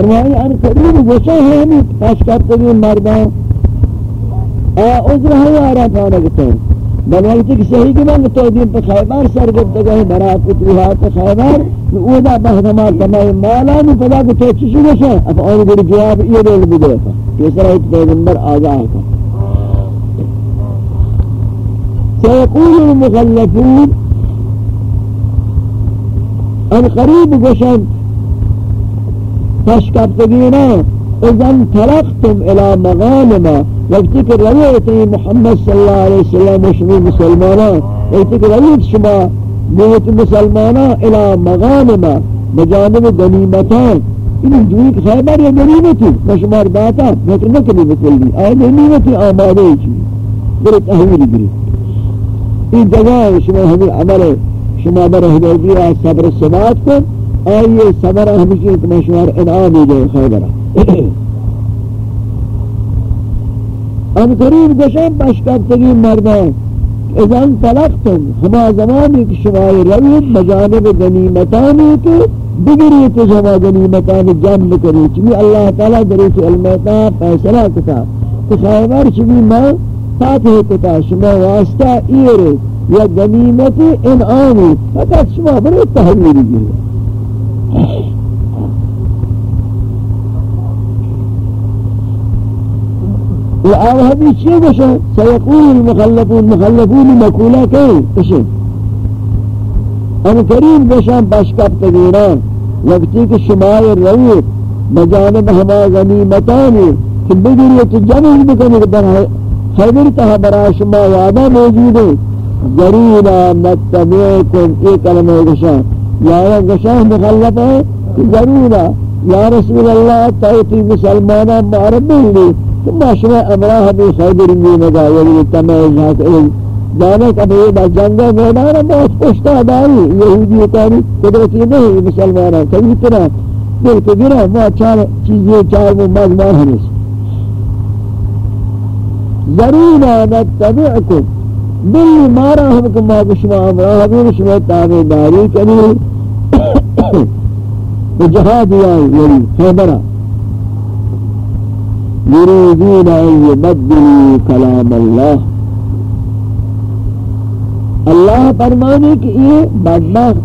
فرمائی ان قریب گوشا ہے ہمیں پاس کرتے گئے مردان۔ آ، عذر ہے آرہ پانکتے ہیں بلوقتی کہ صحیح کہ میں تو دین پر خیبر سر گفت گئے برات فتوحات خیبر او دا بہنما تمام مالا نو پدا کو تو چیزی گوشا اب آن گوڑی جواب یہ دول بدے تھا تیسرا ایک پیغمبر آزاہ کا سيقول المخلفون، ان قریب گوشن تشکفتگینا اذن تلقتم الى مغانما وقتی کہ رویت محمد صلی اللہ علیہ وسلم وشمی مسلمانا، وقتی کہ رویت شما موت مسلمانا الى مغانما بجانب غنیمتان. این جوئی خیبر یا غنیمتی. مشمار داتا لیکن نکنی بکلی آئے غنیمتی آماده چی؟ برای تحویل گری این جگہ شما ہمیں عمل شما بر حدیبی صبر سبات کو آئیے صبر ہمیشہ ایک مشوار انعام ہی جائے خیبرہ۔ ان قریب گشن بشکرتگی مردان، اذن طلقتم ہما زمانی کہ شما روید بجانب غنیمتانی کے بگری تو شما غنیمتان جمع کری چمی اللہ تعالیٰ دریت علمتا فیصلہ کتا۔ کہ خیبر چمی ماں فاتح کتا، شما واسطہ ایرے یا غنیمت انعامی، فقط شما برای تحویلی گیرے وآوها بيشي بشا سيقول المخلفون المخلفون مقولة كي؟ بشي أنا كريم بشان باشكاب تغيران وقتی کہ شمائر رویت، بجانب ہما غنیمتانی کہ بگریت جمع بکنی کہ در خیبر تہا برا شما وعدہ موجود ہے ضرونا نتبعکم ایک کلمہ گشان. یا گشان مخلف ہے ضرونا یا رسول اللہ تاوتی مسلمانا معرب بھی ثم شما امراه بھی خیبر میں مگا یعنی تمیز حق علم جانے کا بھی با جنگہ میدان بہت پشتا داری یہودی تاری قدرتی نہیں مسلمانا کبھی طرح دل کے گرہ ما چار چیزیں چار وہ مضمان ہمیش ضرونا نتبعکم دل مارا ہم کو ما بشما امراه بھی شما تابع داری کنی جہاد یعنی خیبرہ يريدون أن يبدلوا كلام الله. اللہ فرمانے کہ یہ بدبخت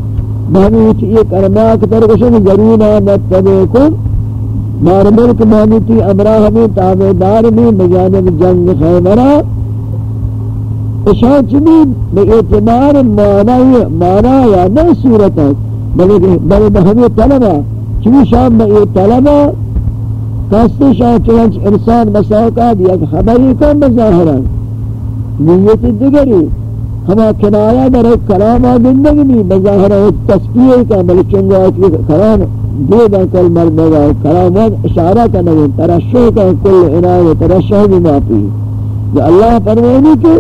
مہمیت یہ کرما کی ترکشن ضرونا نتبیکن مارمر کہ مہمیتی امراہ میں تابدار میں بجانب جنگ خیبرہ اشان چمی بے اعتبار مانا یا نہ صورت ہے بلے بہمی طلبہ چمی شام بے طلبہ کاستے شاہ چونچ انسان مساوقات یک خبری کن بظاہران نیت دیگری ہما کنایا در ایک کلام آدندگی نہیں بظاہران ایک تصفیہ کا بلکہ چنگا ایک کلام دو دا کل مردگا کلام اشارہ کا نگن ترشح کا کل عنایہ ترشح بھی مافی جو اللہ فرمانی کہ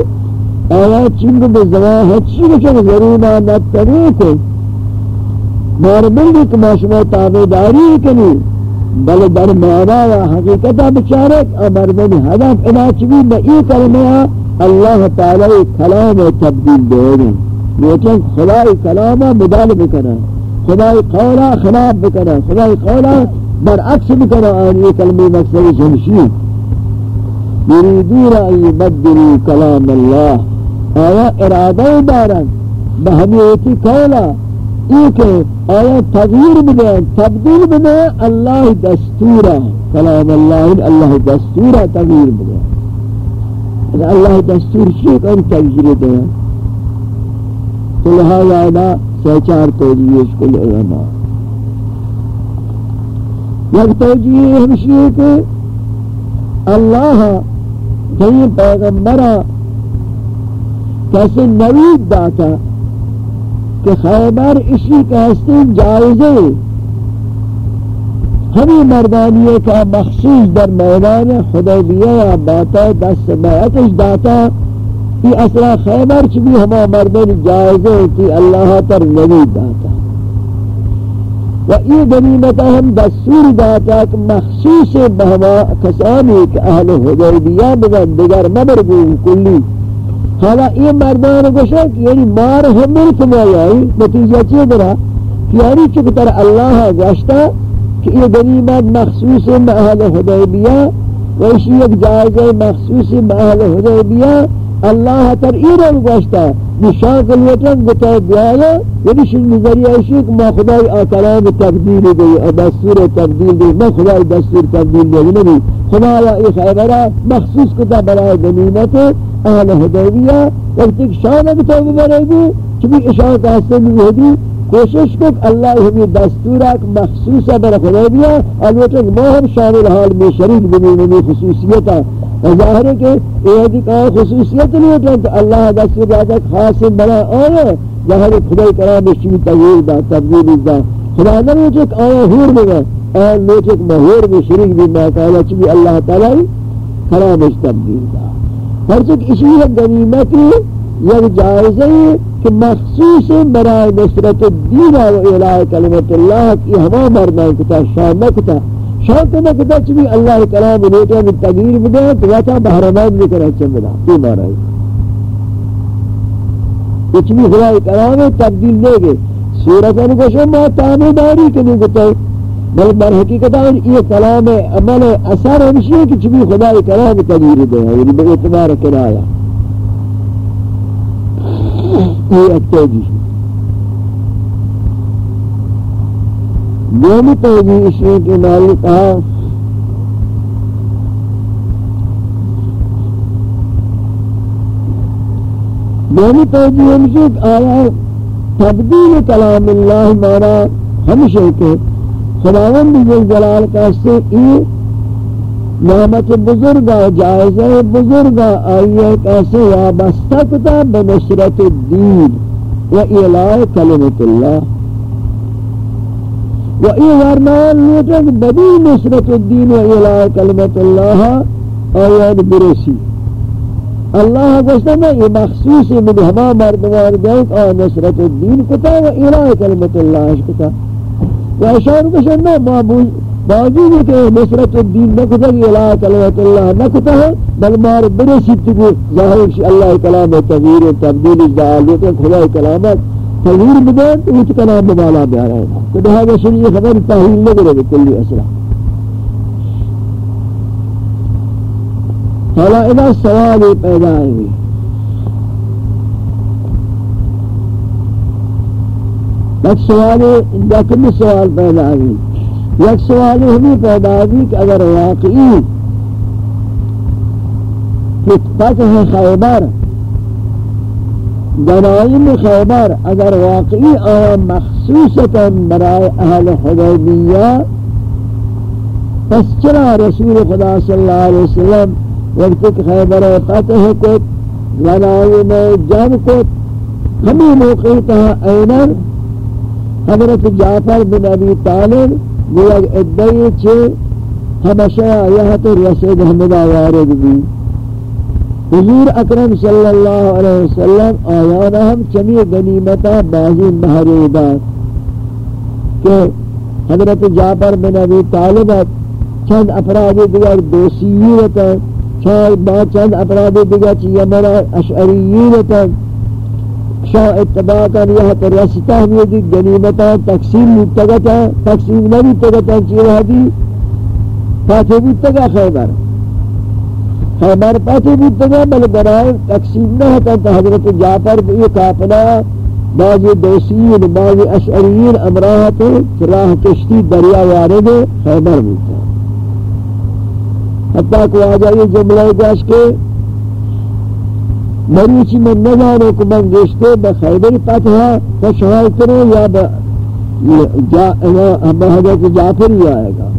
آیات چنگ بزوان ہے چنگ چنگ ضرور آمد؟ کرے کہ مارمل ایک ماشمہ تابداری کنی بل در مانا و حقیقتا بچارک امردن هدف اناچوی با ای کلمه اللہ تعالی کلام تبدیل دے لیکن خدای کلام مدال بکنا خدای قولا خلاف بکنا خدای قولا برعکس بکنا آنی کلمه مقصد جمشی یریدون ان یبدلوا کلام اللہ۔ آیا ارادہ دارن؟ بہمیتی قولا یہ کہ آیا تغییر بدے تبدیل بدے اللہ دستورا کلام اللہ اللہ دستورا تغییر بدے اللہ دستور شیئے ان تغییر دے تو لہذا ادا سہچار توجیہ اس کو علماء. یک توجیہ ہمشیئے کہ اللہ کہیں یعنی پیغمبرہ کیسے نوید داتا کہ خیبر اسی کا حسن جائزے ہمیں مردانی کا مخصوص در میدان حدیبیہ یا باتا دست بیعتش داتا کہ اصلا خیبر چبی ہما مردان جائزے کہ اللہ تر نبی داتا۔ و ای غنیمتا ہم دستور داتا کہ مخصوص بہما کسانی کہ اہل حدیبیہ بگن دیگر مبرگو کلی۔ حالا یہ مردان گوشا کہ یعنی مار ہمیں کمائی آئی، نتیجہ چیئے درہ کہ یعنی چکتر اللہ گشتا کہ یہ غنیمت مخصوص محل حدیبیہ، ویشی ایک جائزہ مخصوص محل حدیبیہ اللہ تر ایران گوشتا نشان کلیتن گتا بیایا یعنی شن نظریہ ایشی کہ ما خدای آکلام تبدیل دی دستور تبدیل دی، ما خدای دستور تبدیل دی یعنی نبی خدای ای خیبرہ مخصوص کتا برای غنیمت اہل حدیبیہ، وقتی شان کتا ببرے گی چبی اشان کا حسن بھی کوشش کو اللہ ہمیں دستورات مخصوص بر حدیبیہ البتہ ما ہم شامل حال میں شریک بنی خصوصیتہ ظاہر ہے کہ یہ دی کا خصوصیت نہیں ہے کہ اللہ دستور جاتا خاص بنا آیا ظاہر خدای کرام شیء تغییر دا تبدیل دا خدا نہ ہے کہ آیا ہور میں اور لوگ ایک مہور میں شریک بھی ما تعالی چبی اللہ تعالی کرام تبدیل دا ہر چیز اسی ہے غنیمت یک جائزہ ہے کہ مخصوص برای نصرت الدین و الہ کلمت اللہ کی ہما مردان کتا۔ شان کتا شان کنا کتا چبی اللہ کلام لیتا من تغییر بدے تو واتا بہرمان لکر اچھا ملا یہ مارا ہے۔ کچھ بھی خدای کلام تبدیل لے گے سورت ان کو شما تانے داری کنی کتا بل بر حقیقت آن یہ کلام عمل اثر ہمشی ہے کہ چبی خدای کلام تغییر دے۔ یعنی بے اعتبار کرایا یہ اکتیجی دومی توجی اشیاء کے مالک کہا دومی توجی ہمشہ آیا تبدیل کلام اللہ مانا ہمشہ کے خداوند جلال کا سے یہ نعمت بزرگا جائزہ بزرگا آئیے کیسے وابستہ کتا بنصرت الدین، و اعلاء کلمت اللہ۔ و ای ورمان لوٹک بدی نصرت الدین و اعلاء کلمت اللہ آیات برسی اللہ گوشتا میں یہ مخصوص من ہما مردوار دیکھ آ نصرت الدین کتا و اعلاء کلمت اللہ کتا و اشار گوشتا میں معبول باوجود کہ نصرت الدین نکتا کہ الہ کلمت اللہ نکتا ہے بل مار بڑے سیدھ کو ظاہر شی اللہ کلام تغییر و تبدیل اجدعالیت خدا کلامت تغییر بدن تو اس کلام بالا بیا رہا ہے تو لہذا شریع خبر تحویل نہ کرے کلی اسرا حالا اذا سوال پیدا ہوئی ایک سوال کمی سوال پیدا ہوئی یک سوال ہمیں پیدا ہوئی کہ أگر واقعی فتح خیبر غنائم خیبر اگر واقعی آیا مخصوصتا برای اہل حدیبیہ پس چرا رسول خدا صلی اللہ علیہ وسلم وقت خیبر فتح کت غنائم جب کت ہمیں موقع تھا اینر حضرت جعفر بن ابی طالب گویا ادعی چھے ہمشہ آیات رسید حمدہ وارد بھی حضور اکرم صلی اللہ علیہ وسلم آیانا ہم چمی غنیمتا بازی محریدات کہ حضرت جعفر بن ابی طالبت چند افراد دیگر دوسییتا چند چند افراد دیگر چی یمنا اشعرییتا شاہ اتباع کر یہ تو رستا ہم یہ غنیمتا تقسیم متگتا تقسیم نہ متگتا چیرہ دی؟ پاتے متگا خیبر۔ ہے خیبر پاتے متگا بل برائے تقسیم نہ ہوتا تو حضرت جعفر یہ کافلا بعض دوسین بعض اشعرین امراحت راہ کشتی دریا وارد خیبر ملتا حتیٰ کہ آجا یہ جملہ گاش کے مریچی من نزانو کہ من گشتے بخیبر پتھا خوشحال کرو یا بحضرت جعفر ہی آئے گا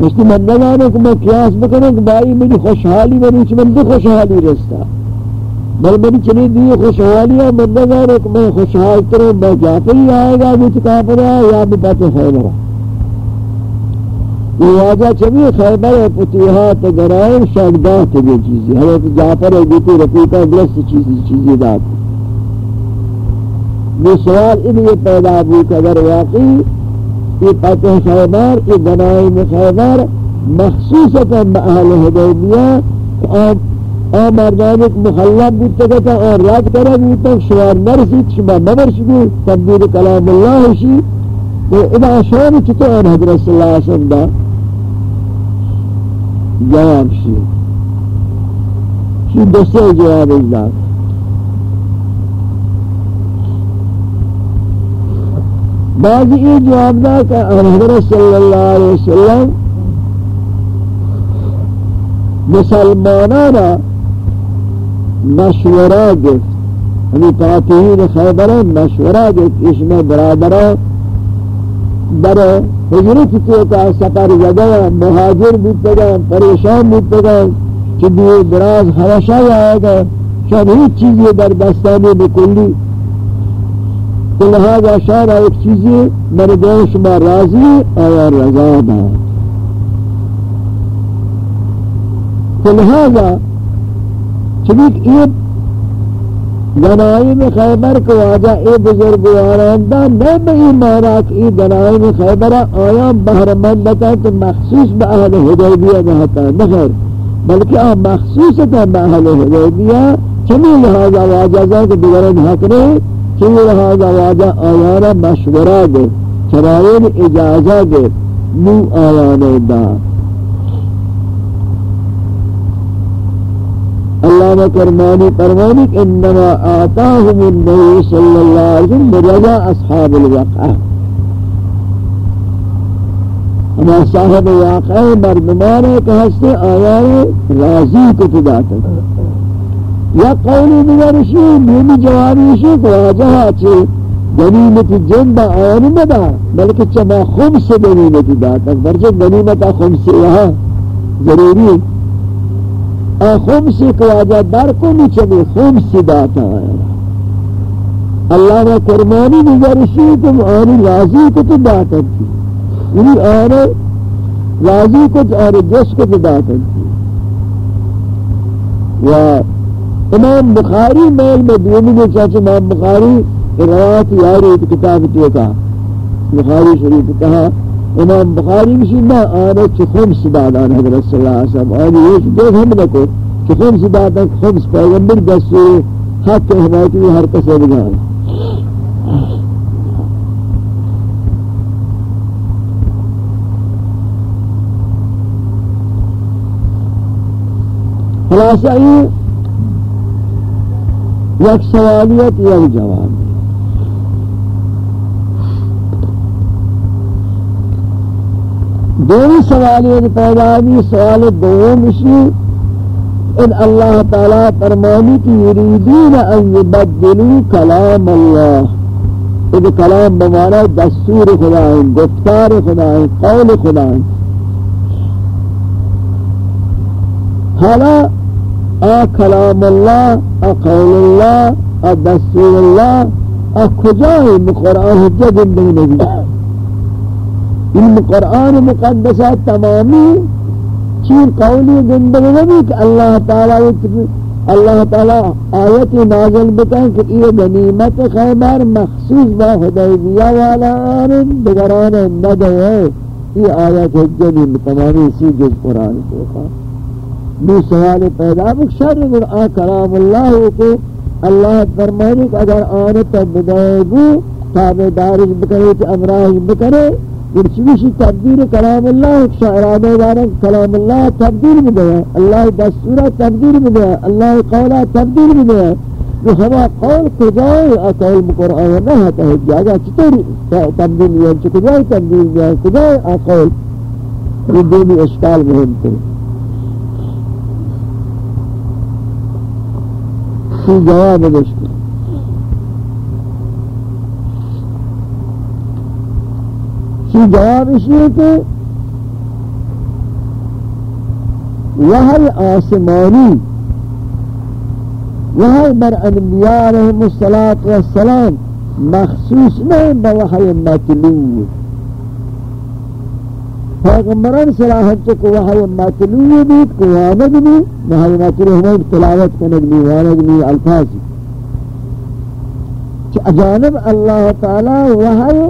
اس کی من نزانو کہ میں قیاس بکنوں کہ بائی میری خوشحالی مریچی من بھی خوشحالی رستا بل منی چلی دی خوشحالی ہے من نزانو کہ میں خوشحال کرو میں جعفر ہی آئے گا، مجھ کافر ہے یا بھی بات خیبر ہے۔ واجہ چمی خیبر فتوحات گرائن شاگدان تے یہ چیزی۔ حضرت جعفر ہے بیتی رفیقہ درست چیزی چیزی دات یہ سوال ان یہ پیدا بھی کہ اگر واقعی یہ فتح خیبر، یہ گنائن خیبر مخصوصتا اہل حدیبیہ اور مردان ایک مخلب بودتا کہتا اور رد کرا بودتا شوار نرسید شما نبرشدی تبدیل کلام اللہ شید تو اذا شان چطور حضرت صلی اللہ علیہ وسلم دا؟ جواب شی۔ شی دوسرے جواب ازداد بعضی یہ جواب دا کہ حضرت صلی اللہ علیہ وسلم مسلمانانا مشورہ گفت ہمیں یعنی فاتحین خیبر مشورہ گفت اس میں برادرہ در حجرت کے کا سفر جگہ مہاجر بودتا گا پریشان بودتا گا کہ دیئے دراز حوشہ آئے گا شاید ہیچ چیزی در دستانی بکلی۔ تو لہذا شاید ایک چیزی مردین شما راضی آیا رضا دا تو لہذا چلیک ایک غنائم خیبر کو آجا اے بزرگواران دا نہ بئی مانا کہ ای غنائم خیبر آیا بہرمند بتا کہ مخصوص با اہل حدیبیہ نہتا نخیر بلکہ آ مخصوص تا با اہل حدیبیہ چمی لہذا واجہ جا کہ بگرن حق رہے چمی لہذا واجہ آیانا مشورہ دے چرائن اجازہ دے نو آیانے دا۔ اللہ نے فرمانی فرمانی انما آتاہم النبی صلی اللہ علیہ وسلم برجا اصحاب الوقع اما صاحب واقع مردمان کہ ہستے آیائے راضی کو تداتا یا قولی دیگر شیئی بیمی جوابی شیئی کو آجہا چھے غنیمت جن با آیان مدا بلکہ چما خمس غنیمت داتا برجہ غنیمت خمس یہاں ضروری۔ ہے خمسی کو آجا در کو نیچے خمسی داتا ہے۔ اللہ نے قرمانی نگرشی تم آنی راضی کو تو داتا تھی یعنی آنے راضی کو تو آنے جس کو تو داتا تھی و امام بخاری میل میں دیمی نے چاچے امام بخاری روایت یاری کتاب تو کا بخاری شریف کہا، امام بخاری کسی نہ آنے چھ خمس دادان حضرت صلی اللہ علیہ وسلم آنے یہ دیکھ ہم لکو چھ خمس دادان خمس پیغمبر دستور حق حمایتی بھی ہر کسے بگانے خلاصہ یہ یک سوالیت، یک جواب. دومی سوالی ہے پیدا بھی سوال دوم اسی، ان اللہ تعالی فرمانی کی یریدین ان یبدلو کلام اللہ. یہ کلام بمانا دستور خدا ہے گفتار خدا ہے قول خدا ہے حالا آ کلام اللہ، آ قول اللہ، آ دستور اللہ، آ کجا قرآن حجت زندگی نبی علم قرآن مقدسات تمامی چیر قولی زندگی نبی کہ اللہ تعالی اللہ تعالی آیت نازل بتائیں کہ یہ غنیمت خیبر مخصوص با حدیبیہ والا آرن دگران ندے ہے۔ یہ آیت حجنی تمامی سی جز قرآن کو خواہ۔ دو سوال پیدا بک شر قرآن کلام اللہ کو اللہ فرمائے کہ اگر آنت بدائے گو تابع تابدارش بکرے تو امراج بکرے ارچوشی تبدیل کلام اللہ شعرانہ دارا کلام اللہ تبدیل میں اللہ دستورہ تبدیل میں اللہ قولہ تبدیل میں دیا جو ہما قول کجائے اقول مقرآن نہ ہوتا ہے جاگا چطور تبدیل میں ہے کجائے تبدیل میں کجائے اقول یہ دونی اشکال مهم تھے۔ في جواب الاشكال کی جواب لیے کہ وحی آسمانی وحی بر انبیاء علیہ السلام مخصوص نہیں بوحی مطلوب پیغمبران صلاحت کو وحی مطلوب بیت کو وانگ بھی وحی مطلوب ہمیں تلاوت کنگ بھی وانگ بھی الفاظ اجانب اللہ تعالی وحی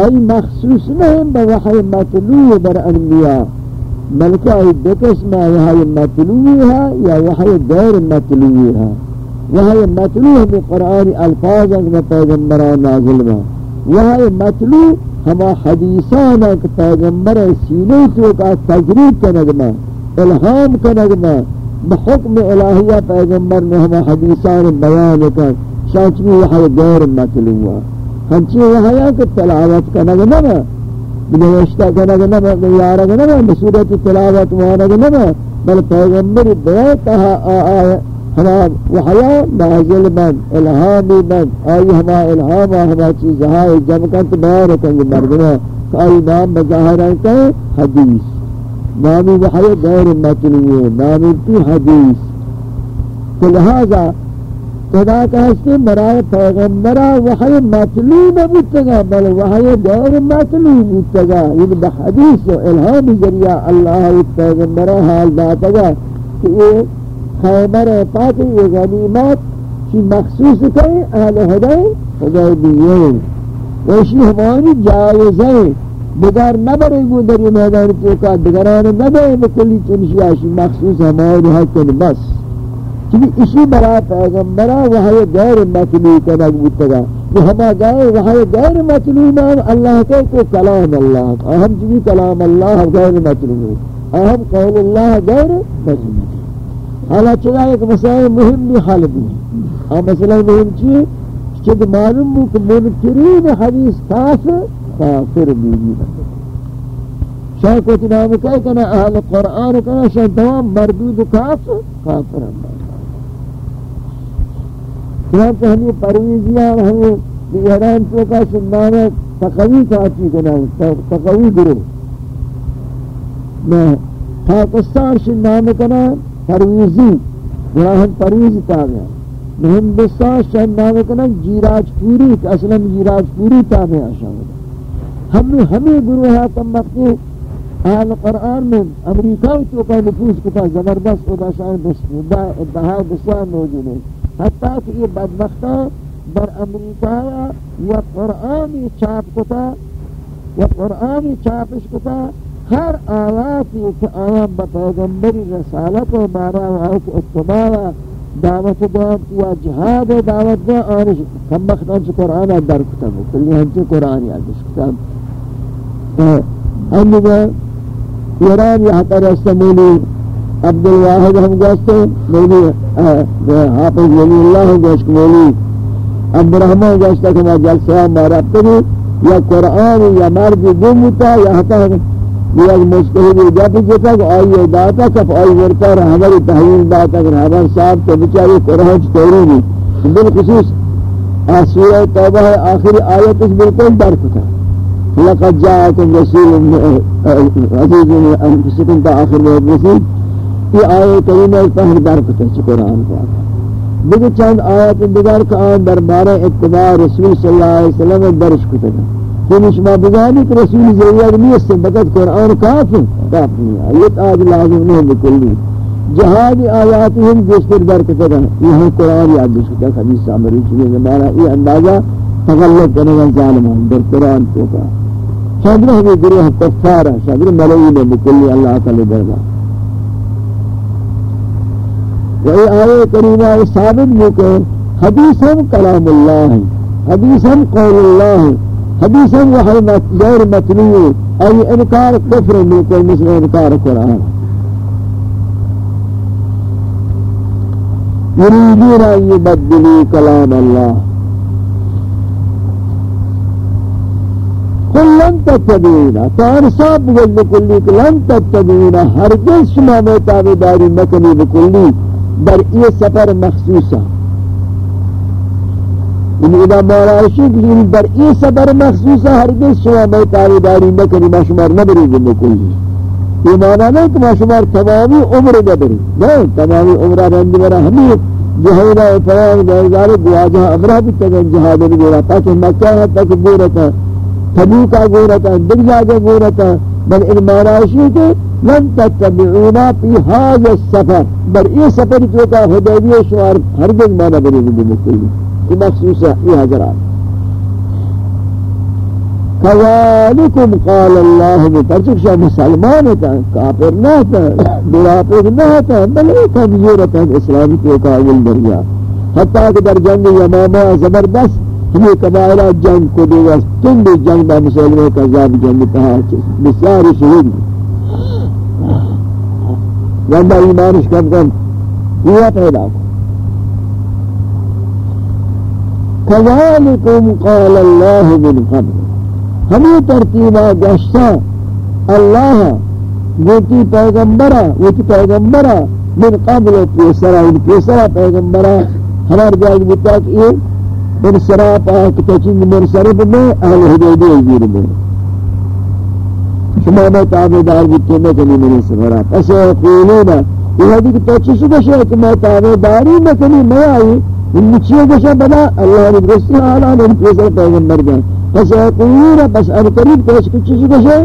ای مخصوص نہیں بوحی مطلوع بر انبیاء. بلکہ ای قسم وحی مطلوع ہے یا وحی غیر مطلوع ہے وحی مطلوع ہمیں قرآن الفاظ اگر پیغمبران نازل با وہاں مطلوع ہما حدیثانا کہ پیغمبر سینے تو کا تجریب کا نگمہ الہام کا نگمہ بحکم الہیہ پیغمبر نے ہما حدیثان بیان کر شاچمی وحی غیر مطلوع ہنچی وحیاں کہ تلاوت کا نگمہ بنوشتہ کا نگمہ بیارہ کا نگمہ بصورت تلاوت وانا نگمہ بل پیغمبر بیان کہا آئے ہما وحیا نازل بند الہامی بند آئی ہما الہام ہما چیز ہائی جمکت بار کنگ مردمہ آئی نام مظاہران کا حدیث. نامی وحیا غیر مطلوب نامی تو حدیث. فلہذا خدا کا ہستے برائے پیغمبرہ وحی مطلوب بودتگا بل وحی غیر مطلوب بودتگا. یعنی بحدیث و الہام ذریعہ اللہ پیغمبرہ حال داتگا کہ خیبر پاک یہ غنیمت کی مخصوص کریں اہل ہدای حدیبیین ویشی ہمانی جائزیں بگر نبرے گو در یہ میدان چوکا دگران نبرے بکلی چنشی آشی مخصوص ہماری حکن بس. چونکہ اسی برا پیغمبرہ وہاں غیر مطلوع کا نقبوت تگا ہما غیر وہاں غیر مطلوع نام اللہ کے کو کلام اللہ اہم چونکہ کلام اللہ غیر مطلوع اہم قول اللہ غیر مطلوع حالا چلا ایک مسئلہ مهم بھی حل بھی ہے۔ اور مسئلہ مهم چیئے؟ چید معلوم ہو کہ منکرین حدیث کافر کافر بھی شاہ کو تنام کہے کنا اہل قرآن کنا شاہ دوام مردود کافر کافر ہم چنانچہ ہمیں پرویزیاں ہمیں بیہران چوکا سنانا تقوی کاچی کنا تقوی گروہ۔ میں پاکستان شنام کنا پرویزی گراہن پرویزی تابعہ ہندوستان شہن نام کنا جیراج پوری، کہ اصلا جیراج پوری تابعہ شاہد ہم نے ہمیں گروہ ہے کم مقتی اہل قرآن میں امریکہ تو کا نفوذ کتا زبردست خدا شاہد ادہا بسیار موجود ہے۔ حتیٰ کہ یہ بدبختہ در امریکہ یا قرآنی چاپ کتا، یا قرآنی چاپش کتا ہر آیاتی کہ آیا بپیغمبری رسالت و مارا وعوک اتباع دعوت دعوت یا جہاد دعوت دعوت آنش کم بختان چه قرآن در کتاب کلی ہنچے قرآن یادش کتاب ہم دیگا ایران یہاں پر رستا مولی عبدالواحد ہم گوستے مولی حافظ ولی اللہ ہم گوشت. مولی عبدالرحمن گوشتا کہ ما جلسہ مارا ابتدی یا قرآن یا مرد دو متا یا حتا یہ ایک مستحب جب جتا کہ آئی داتا کف آئی ورتا رہا ہماری تحویل داتا کہ ہمار صاحب تو بچاری قرآن چکوری بھی۔ بالخصوص سورہ توبہ ہے، آخری آیت اس بالکل در کتا لقد جاءكم رسول عزيز من انفسكم تا آخر بہت رسول۔ یہ آیت کریمہ فہر در کتا چھ قرآن کو آتا دیکھ چند آیت دیگر کا آن دربارہ اتباع رسول صلی اللہ علیہ وسلم درش کتا کہ شما بگانی کہ رسول ضرورت نہیں ہے بقت قرآن کافی کافی نہیں آیت آج لازم نہیں بکلی۔ جہاد آیات ہم جسر در کتر یہ قرآن یاد بشکتا حدیث سامری چلی زمانہ یہ اندازہ تغلق کرنے کا ظالمان در قرآن تو کا۔ شادر ہمیں گروہ کفار کفارہ شادر ملعین بکلی اللہ تعالی درگاہ وہی آئے کریمہ ثابت بھی کہ حدیث ہم کلام اللہ ہے حدیث ہم قول اللہ ہے حدیث وحی غیر مطلوع ای انکار کفر بالکل مثل انکار قرآن يريدون أن يبدلوا كلام الله. قل لن تتبعونا بقول لكل لن تتبعونا هرگز شما متابع داري مكني بكلي در إيه سفر مخصوصا. ان اذا مولاشی کہ در ای سفر مخصوص ہرگز شما میں تابعداری نہ کری ما شمار نہ بری گنے کوئی یہ معنی نہیں کہ ما شمار تمامی عمر نہ بری نہیں تمامی عمر رند برا ہمیں جہینا فرام جہیزار گواجہ امرہ بھی تگن جہاد بھی گورا تاکہ مکہ ہے تاکہ گورتا تبوکا گورتا دل جاگا گورتا بل ان مولاشی کہ لن تتبعونا فی هذا السفر. بر ای سفر جو کا حدیبی شمار ہرگز معنی بری گنے کوئی یہ مخصوص ہے، یہ حضرات كذلكم قال الله بترجك شاء مسلمان تا کافر نہ تھا منافق نہ تھا بلکہ کمزور تھا اسلام کو قابل دریا۔ حتى کہ در جنگ یمامہ زبردست ہمیں قبائلہ جنگ کو دے گا تم بھی جنگ با مسلمے کا زیادہ جنگ کہا بسیار شہید وندہ ایمانش کم کم ہوا پیدا کو كذلكم قال الله من ہمیں ترتیبہ گشتا اچھا، اللہ گوتی پیغمبرہ گوتی پیغمبرہ من قبل پیسرہ ان پیسرہ پیغمبرہ ہمار جائے بتا کہ یہ من سراب کتچنگ من سرب میں، اہل حدیدی الگیر میں۔ شما میں تابدار بکتے میں کنی من سفرہ پس قولونا یہ حدی کہ تو کشے کہ میں تابداری میں کنی میں آئی۔ ان چیئے کشے بنا اللہ نے برسی آلا نے پیسر پیغمبر جائے پس قولونا پس ان قریب پیش کچھ چیسو کشے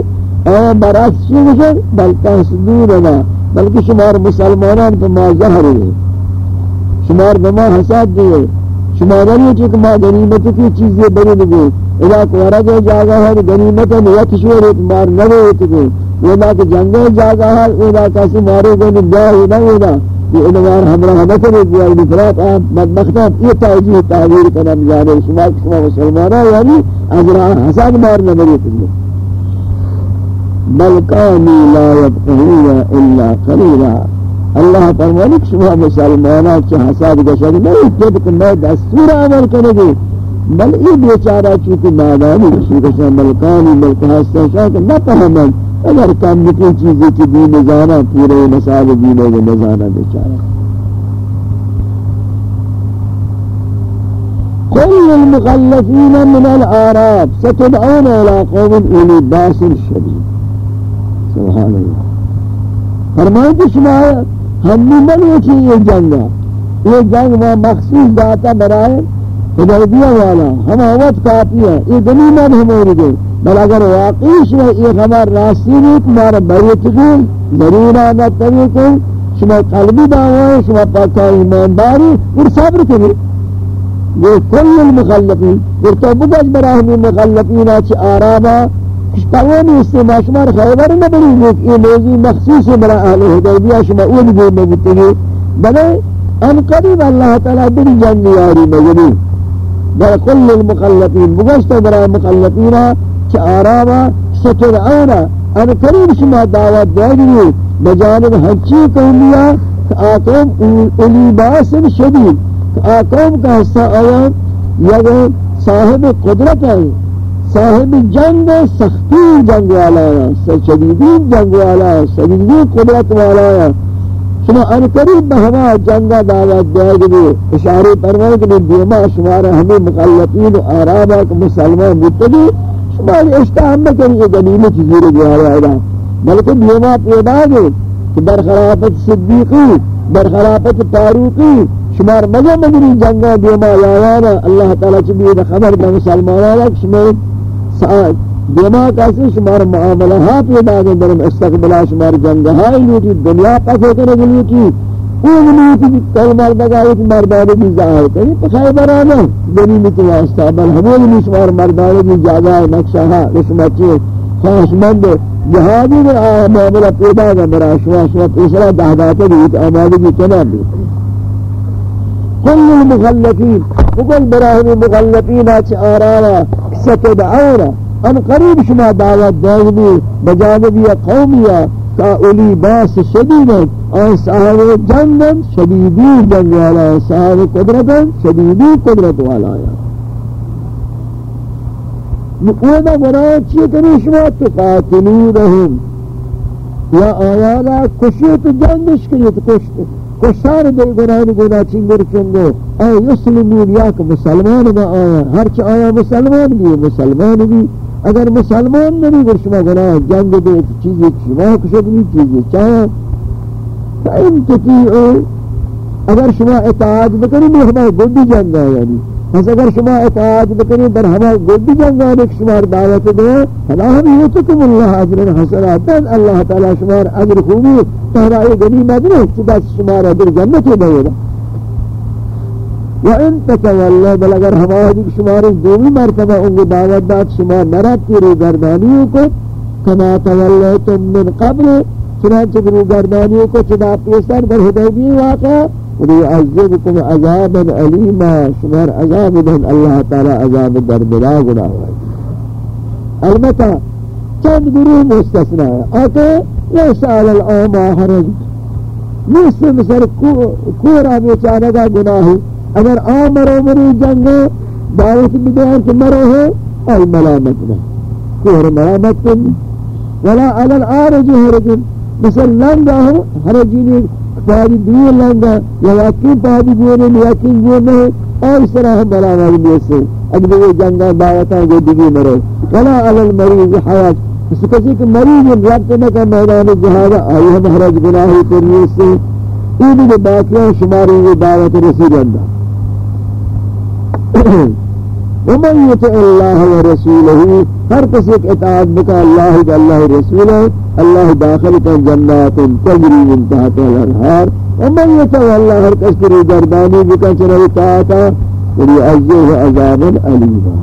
اے مرات چیئے کشے بلکہ صدور صدورنا بلکہ شمار مسلمانان پر ما ظہر ہے شمار بما حساد دیئے شمار نہیں چک ما غنیمت کی چیزیں بڑی لگے اذا کوارا جو جاگا ہے غنیمت ہے یا کشور ہے مار نہ ہوئے تکے ودا کہ جنگل جاگا ہے ودا کسی مارے گا نہیں جا ہی نہ ودا کہ ادوار ہمراہ نکر دیوار بفرات آپ بدبخت آپ یہ توجیح تعبیر کرنا بجانے شما شما مسلمانا یعنی يعني اجراء حساب مار نہ بری تنگے بل کانی لا یبقہون إلا قلیلا اللہ فرمانی کہ شما مسلمانا چا حساب گشد میں اتب کہ میں دستور عمل کرنے بل یہ بیچارہ چونکہ نادانی کشی کشن بلکانی بلکہ ہستا شاہ کہ نہ پہمن اگر کم نکی چیزی کی دین جانا، پورے مسائل دین کو نزانا بیچارہ كل المخلفين من الأعراب ستدعون إلى قوم أولي باس شديد سبحان الله فرمائے شما ہم نے من یہ یہ جنگ۔ یہ جنگ میں مخصوص داتا برائے حدیبیہ والا۔ ہم وقت کافی ہے یہ غنیمت ہمیں دے بل اگر واقعی شما یہ خبر راستی نہیں تمہارا بیت کو ضرور آنا تبھی کو شما قلبی دعوائے شما پاکا ایمانداری اور صبر کریں یہ کل المخلفین اور تو بگج براہمی مخلفین آچی آراما تمام استماع شمار خیبر نبری گفت این موضوع مخصوص برای أهل حدیبیہ شما اون گوی مگتگی بلے آن قریب اللہ تعالی بری جنگی آری مجنی بل کل المخلفین بگشت برای مخلفین چه آراما ستدعونا ان قریب شما دعوت دیگری بجانب ہنچی قومیا آقوم اولی باس شدید. آقوم کا حصہ آیا یا صاحب قدرت ہے صاحب جنگ سختی جنگ والا ہے شدیدی جنگ والا ہے شدیدی قدرت والا ہے شما ان قریب بہما جنگا دعوت دے گی اشارے پروانے کے دیما شمار ہمیں مخلفین و آرابا کے مسلمان متدی شما اشتہم میں کری یہ غنیمت چیزیں گیا ہے بلکہ دیما پیدا گئے کہ برخلافت صدیقی برخلافت تاروقی شمار مجھے مجری جنگا دیما لاوانا اللہ تعالیٰ چبید خبر دا مسلمانا شمار دیما کسی شمار معاملہ ہاں پیدا گئے درم استقبلا شمار جنگا جنگہائی لوٹی، دنیا پسے کرنے لوٹی۔ اون لوٹی کئی مردگائی کی مردانی کی ظاہر کنی تو خیبر آنا دنی میں تو واسطہ بل ہمیں بھی شمار مردانی کی جاگہ نقشہ ہاں رسمتی خواہش مند جہادی میں آیا معاملہ پیدا گا برا شما شما پیسرا دہداتے بھی آمادی کی کنا بھی۔ کل كل المخلفين وقل براهم المخلفين آرانا، ستدعونا۔ ان قریب شما دعوت دائمی بجانبی قومیا کا اولی باس شدید اور صاحب جنگ شدیدی جنگ والا صاحب قدرت شدیدی قدرت والا ہے نقودا برای چی کنی شما تقاتلونهم یا آیانا کشیت جنگش کنید کشت کشار دل گناہی گناہ چنگر چنگو اے یسلمون یا کہ مسلمان با آیا؟ ہرچ آیا مسلمان بھی مسلمان بھی اگر مسلمان نہیں گر شما گناہ جنگ دے چیزی شما کشک بھی چیزی چاہا فإن تطیعو اگر شما اطاعت بکنی بھی ہمیں گردی جنگ آیا یعنی پس اگر شما اطاعت بکنی در ہمیں ہما گردی جنگان ایک شمار دعوت دے فلا ہم یوتکم اللہ عجر حسنات اللہ تعالی شمار عجر خوبی، تہرائی گنی غنیمت نہیں چدا شمار در جنت دے گا وَإِن تَتَوَلَّ بل اگر ہما حدیق شمار دومی مرتبہ انگو دعوت داد شما نرد کی رو گردانیوں کو کما تولیتم من قبل چنانچہ رو گردانیوں کو چدا پیسر در حدیبی واقع وَلِيُعَذِّبْكُمْ عَذَابًا عَلِيمًا شمار عذاب دهن اللہ تعالی عذاب دردلا گناہ ہے البتہ چند گروہ مستثنى ہے آکے لیس علی العاما حرج نیست مثل کورا بیچارہ کا اگر آمرو مری جنگ دعوت بدیان کہ مرو ہے ای ملامت نہ کور ملامت کن ولا علی العارج حرج۔ مثل لنگا ہو حرجینی پاری دیئے لنگا، یا یقین پاری دیئے یقین دیئے اور اس طرح ہم بلا والی سے اگر وہ جنگا دعوتاں جو دیگی مرے ولا علی المریض حیات اس کسی کہ مریض ربط نہ کا میدان جہاد آئی ہم حرج گناہی کرنی سے۔ این بھی باقیاں شماری یہ دعوت رسید اندہ ومن يطع الله ورسوله، ہر کسی ایک اطاعت بکا، اللہ کا اللہ رسول ہے، اللہ داخل کا جنات تجری من تحت الانہار۔ ومن يطع الله، ہر کسی کی گردانی بکا چنہ اطاعتا یعنی ولیعزه عذابا علیما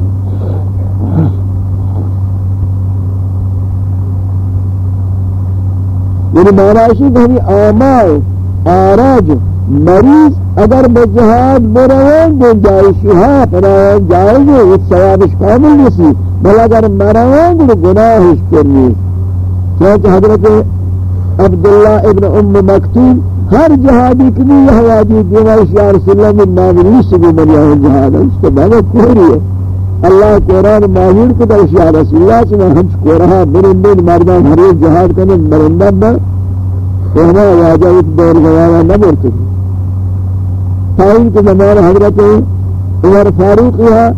یعنی معنی کہ ہمیں آمال، آراج مریض اگر بجہاد بروان دے جائشی ہاں پناہن جائز ہے، اس ثوابش کامل نسی بل اگر مروان دے گناہش کرنی چونکہ حضرت عبداللہ ابن ام مکتوم ہر جہادی کنی یہ حوادی دیوائش یا رسول اللہ من ناظرین سبی من یہاں جہاد ہے، اس کے بعد کوئی ہے۔ اللہ قرآن ماہور کو در اشیاء رسول اللہ سے ہم کو رہا برندین مردان ہر ایک جہاد کرنے برندان با تو ہمارا واجہ اس دور گوایا نہ مرتے۔ تائین کے زمان حضرت عمر فاروق یا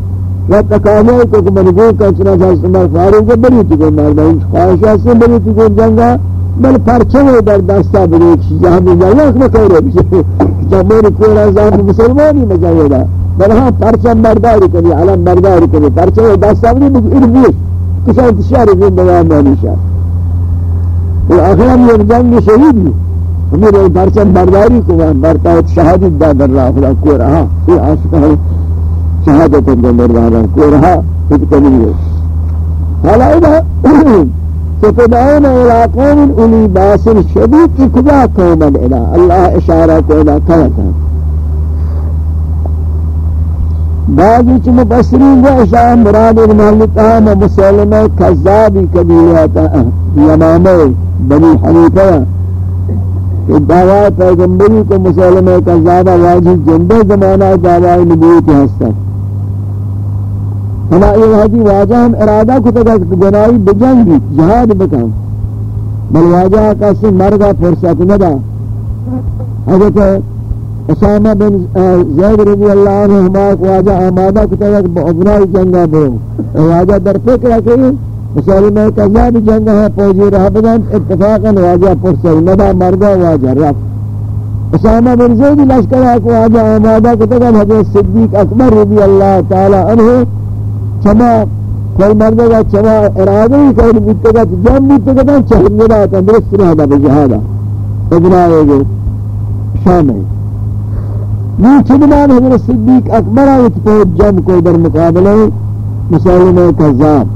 یا تکانے کو کہ منگو کا چنا تھا عمر فاروق کے بری تھی کو مردان خواہشہ سے بری تھی کو جنگا بل پرچے در دستا بری ایک جہاں بھی جائے ایک ہاں، میں کہہ رہے جب میری کوئی رضا مسلمانی مجھے دا بلها پرچم برداری کنی علم برداری کنی پرچم دست آوری بگو ارمیش کشا انتشاری کن دوام دانیشا و آخر ہم یہ جنگ شہید بھی ہمیں رہی پرچم برداری کو برتاوت شہادت دا در رہا خدا، کو رہا؟ یہ عاشق ہے؟ شہادت در رہا کو رہا؟ خود کنی ہے۔ حالا ادھا فتدعون الى قوم اولی باس شدید کی کجا قوم الى اللہ اشارہ کو الى کہتا بعضی چی مبصرین جو اشاہ مراد المحلتا مسلمہ کذابی کبیرات یمامے بنی حنیفہ۔ کہ دعوی پیغمبری کو مسلمہ کذابہ واجب جندے زمانہ دعوی نبوت ہستا۔ ہما یہ حدی واجہ ہم ارادہ کو تک جنائی بجنگی جہاد بکم بل واجہ کسی مرگا فرصت ندا حضرت اسامہ بن زید رضی اللہ عنہ ہما واجہ آمادہ کتا ہے کہ ابنائی جنگا برو واجہ در فکر ہے کہ مسلمہ کذاب جنگا ہے پوجی رہ بدن اتفاقا واجہ پرسل ندا مرگا واجہ، رفت۔ اسامہ بن زید لشکر ہے کہ واجہ آمادہ کتا ہے حضرت صدیق اکبر رضی اللہ تعالی عنہ چما کوئی مردے گا چما ارادہ ہی کوئی بودتے گا جم بودتے گا چہرے گا درست رہا دا بجہادا ابنائے گے شام ہے یہ چنمان حضرت صدیق اکبر آیت پہت جم کو در مقابلہ مسلمہ کذاب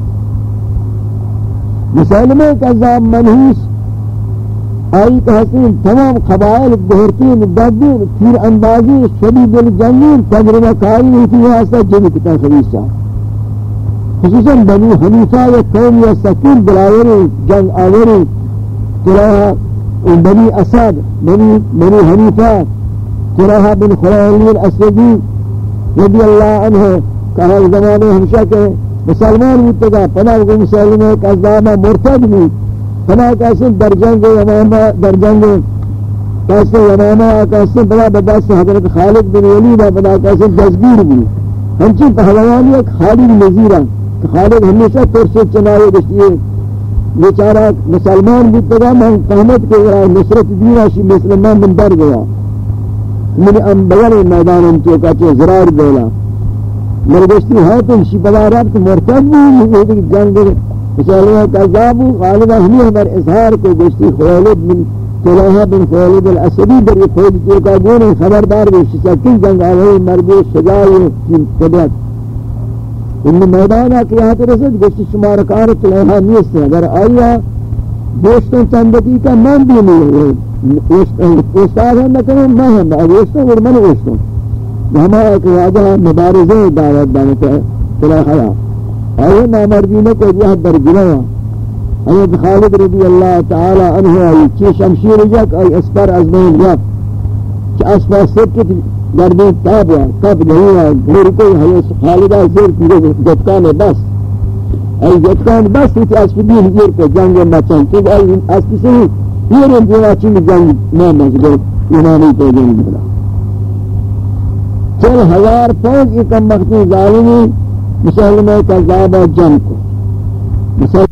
مسلمہ کذاب منحوس آئی کہ حسین تمام قبائل بہرتین دادین پھر اندازی شدید الجنین تجربہ کاری نہیں تھی واسطہ جن کتا خبیصہ خصوصا بنی حنیفہ یا قوم یا سکین بلاوری جنگ آوری تلاها بنی اسد بنی بنی حنیفہ قراہ بن خلال الاسدی رضی اللہ عنہ کہا زمانے ہمشہ کے مسلمان متگا پناہ کو مسلمان کا ازامہ مرتد بھی پناہ کیسے در جنگ یمامہ در جنگ کیسے یمامہ کیسے بلا بداس حضرت خالد بن ولید بلا کیسے جزگیر بھی ہمچی پہلوانی ایک خالد نظیرہ خالد ہمیشہ ترسے چنائے رشیے بیچارہ مسلمان بھی تگا میں قہمت کے نصرت دینا شی مسلمان من در گیا. من انبیاء میدان ان کے کہتے زرار بولا مرگشتی ہے تو اسی بلا رب تو مرتد بھی یہ جنگ مسئلہ کذاب غالبا ہمیں ہمار اظہار کو گشتی خالد من طلحہ بن خالد الاسدی در یہ خود جو کا گونے خبردار بھی شکل جنگ آوئی مرگی شجاعی کی قدرت ان میدان کی یہاں رسد گشتی شمار کار طلحہ نیست ہے اگر آیا دوستوں چندتی کا من بھی نہیں ہے۔ استاد ہم نہ کریں میں ہم، اب دوستوں اور من دوستوں ہمارا ایک واجہ مبارزہ دعوت دانتا ہے تلا خیا اور نامردی نے کہ یہ در گنا حضرت خالد رضی اللہ تعالی عنہ ای چی شمشیر یک ای اسپر از بین یک چی اسپر سکت گردی تاب یا کب نہیں ہے۔ گھر کوئی حضرت خالدہ زیر کی جتکان بس۔ ای جتکان بس تی اسپر دین گیر کو جنگ مچن کہ ای اسپر سے یہ رن دیوا چی جنگ میں مجبور ایمانی تو جنگ بلا چل ہزار پانچ ایکم مختی ظالمی مسلمہ کذاب جنگ کو۔ مسلمہ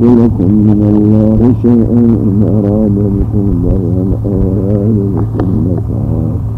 لكم من الله شيئا إن أراد بكم ضرا أو أراد بكم نفعا.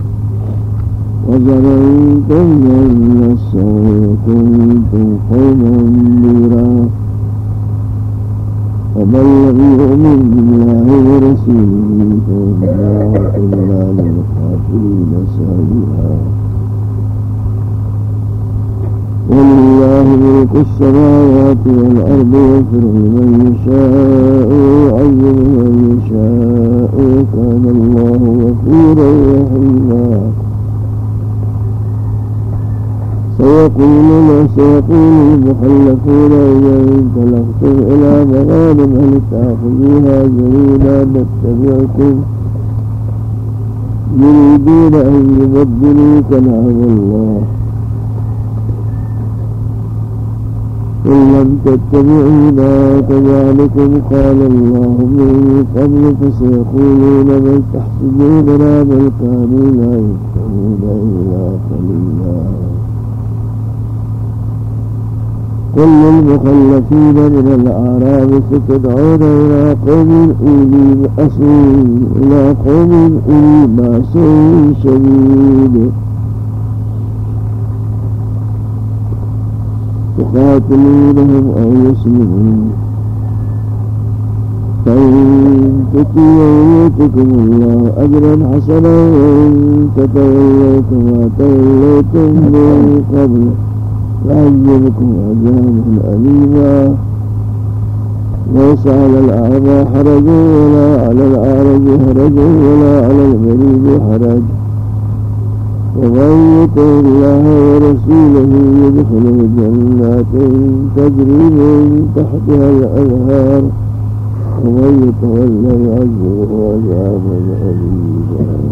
وظننتم أن السوء كنتم قوما ميرا ومن لم يؤمن بالله ورسوله فإنا إلا سعيها ولله ملك السماوات والأرض يغفر لمن يشاء ويعذب من يشاء كان الله غفورا رحيما سيقولون سيقول المخلفون إذا انطلقتم إلى مغانم لتأخذوها جرينا نتبعكم يريدون أن يبدلوا كلام الله. إن لم تتبعونا كذلكم قال الله من قبل فسيقولون بل تحسدوننا بل كانوا لا يفهمون إلا قليلا. كل المخلفين من الأعراب ستدعون إلى قوم أولي بأسر إلى قوم أولي بأس شديد. تقاتلونهم أو يسلمون. فإن تطيعوا يؤتكم الله أجرا حسنا وإن تتولوا كما توليتم من قبل. يعذبكم عذابا أليما ليس على الأعمى حرج ولا على الأعرج حرج ولا على المريض حرج ومن الله ورسوله يدخل جنات تجري من تحتها الأنهار ومن يتولى يعذبه عذابا أليما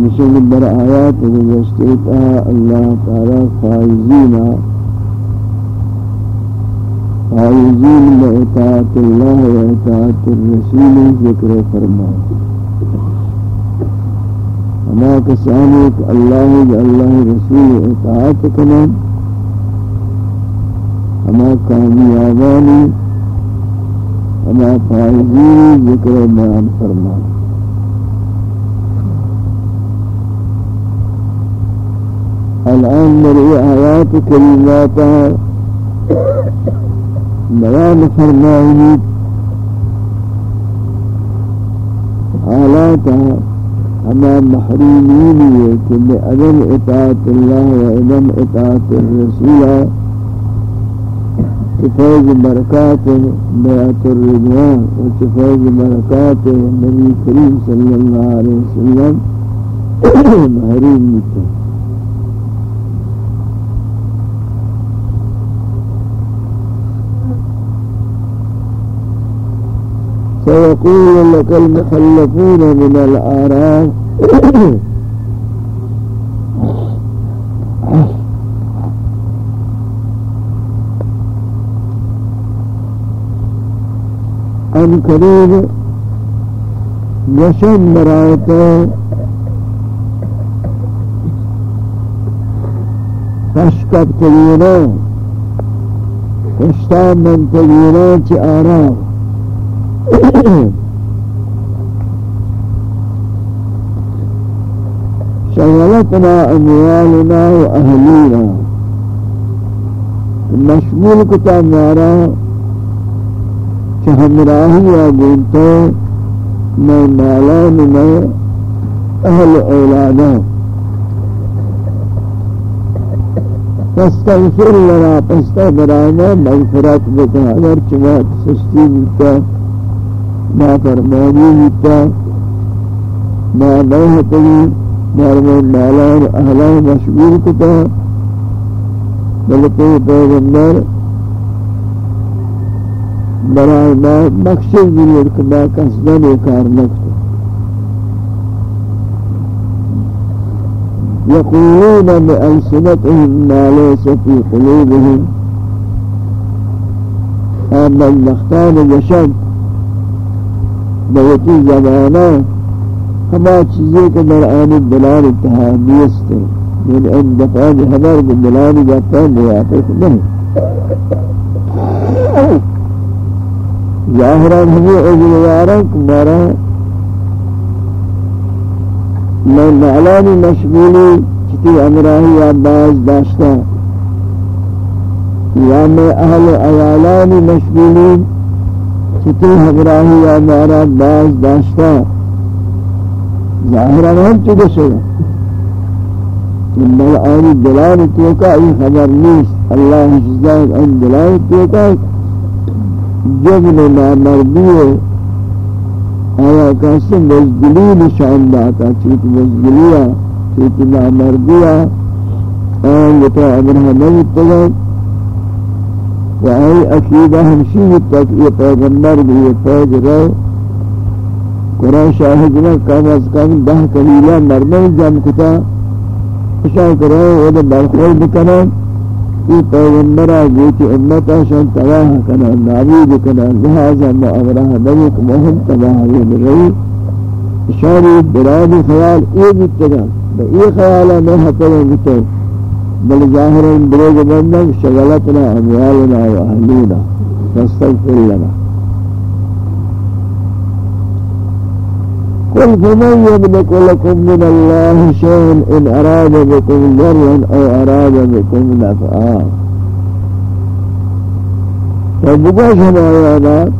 الجستاء ومثل بر آيات الجستاء الله تعالى فائزين فائزين لإطاعة الله وإطاعة الرسول ذكر فرمان ہما کسانی کہ اللہ و اللہ رسول اطاعت کنن۔ ہما کامیابانی، ہما فائزی ذکر بیان فرمان الآن نرى آيات كريمات بيان فرمائي. حالات أما محرومين كل أدم إطاعة الله وأدم إطاعة الرسول. فوز بركات بيات الرضوان وفوز بركات النبي الكريم صلى الله عليه وسلم. محرومين سيقول لك المخلفون من الأعراب أن قريب نشم برايته فاشكب تلينا تشتام من تلينا تي شغلتنا أموالنا وأهلينا. مشمول کتا مارا راهي يا آگونتے من مالان میں أهل أولادنا فاستغفر لنا فاستغفر لنا مغفرات بك. على چمات سستی بك. ما فرمانی تا ما لوح تلی مرمون مالا و مشغول کتا بلکہ پیغمبر برای ما مقصد بلیر کما قصدن و کار نکتا يقولون بألسنتهم ما ليس في قلوبهم أما المختار يشد بيتي زمانا ہما چیزیں کہ در آن دلان اتحادیست ہیں۔ من ان دفعان حمر دلان جاتا موافق نہیں۔ ظاہران ہمیں اجلوارا کمارا میں معلانی مشغولی چتی امراہی یا باز داشتا یا میں اہل ایالانی مشغولی چتی ہمراہی یا مارا باز داشتا ظاہران ہم چکے سوا من آنی دلان توکا ای خبر نیست۔ اللہ حفظان ان دلان توکا جبن نامردی آیا کسی مزدلی نشان داتا، چیت مزدلیا چیت نامردیا آن لتا امرها نبتگا و آئی عقیدہ ہمشی تک یہ پیغمبر بھی یہ فوج رو قرآن شاہد میں کم از کم دہ قبیلہ مرمین جم کتا اشاہ کرو وہ دے برخور بکنن یہ پیغمبرہ گوتی امتا شان تباہ کنا نابید کنا لہذا ما امرہ نبیک مهم تباہ یہ رئی اشاری براد خیال ای بیتگا با ای خیالا میں حقیقا بیتے بل ظاہرا بروگ بندن شغلتنا أموالنا و اہلینا فاستغفر لنا. قل فمن يملك لكم من الله شيئا إن أراد بكم ضرا أو أراد بكم نفعا. فبقاش آيانات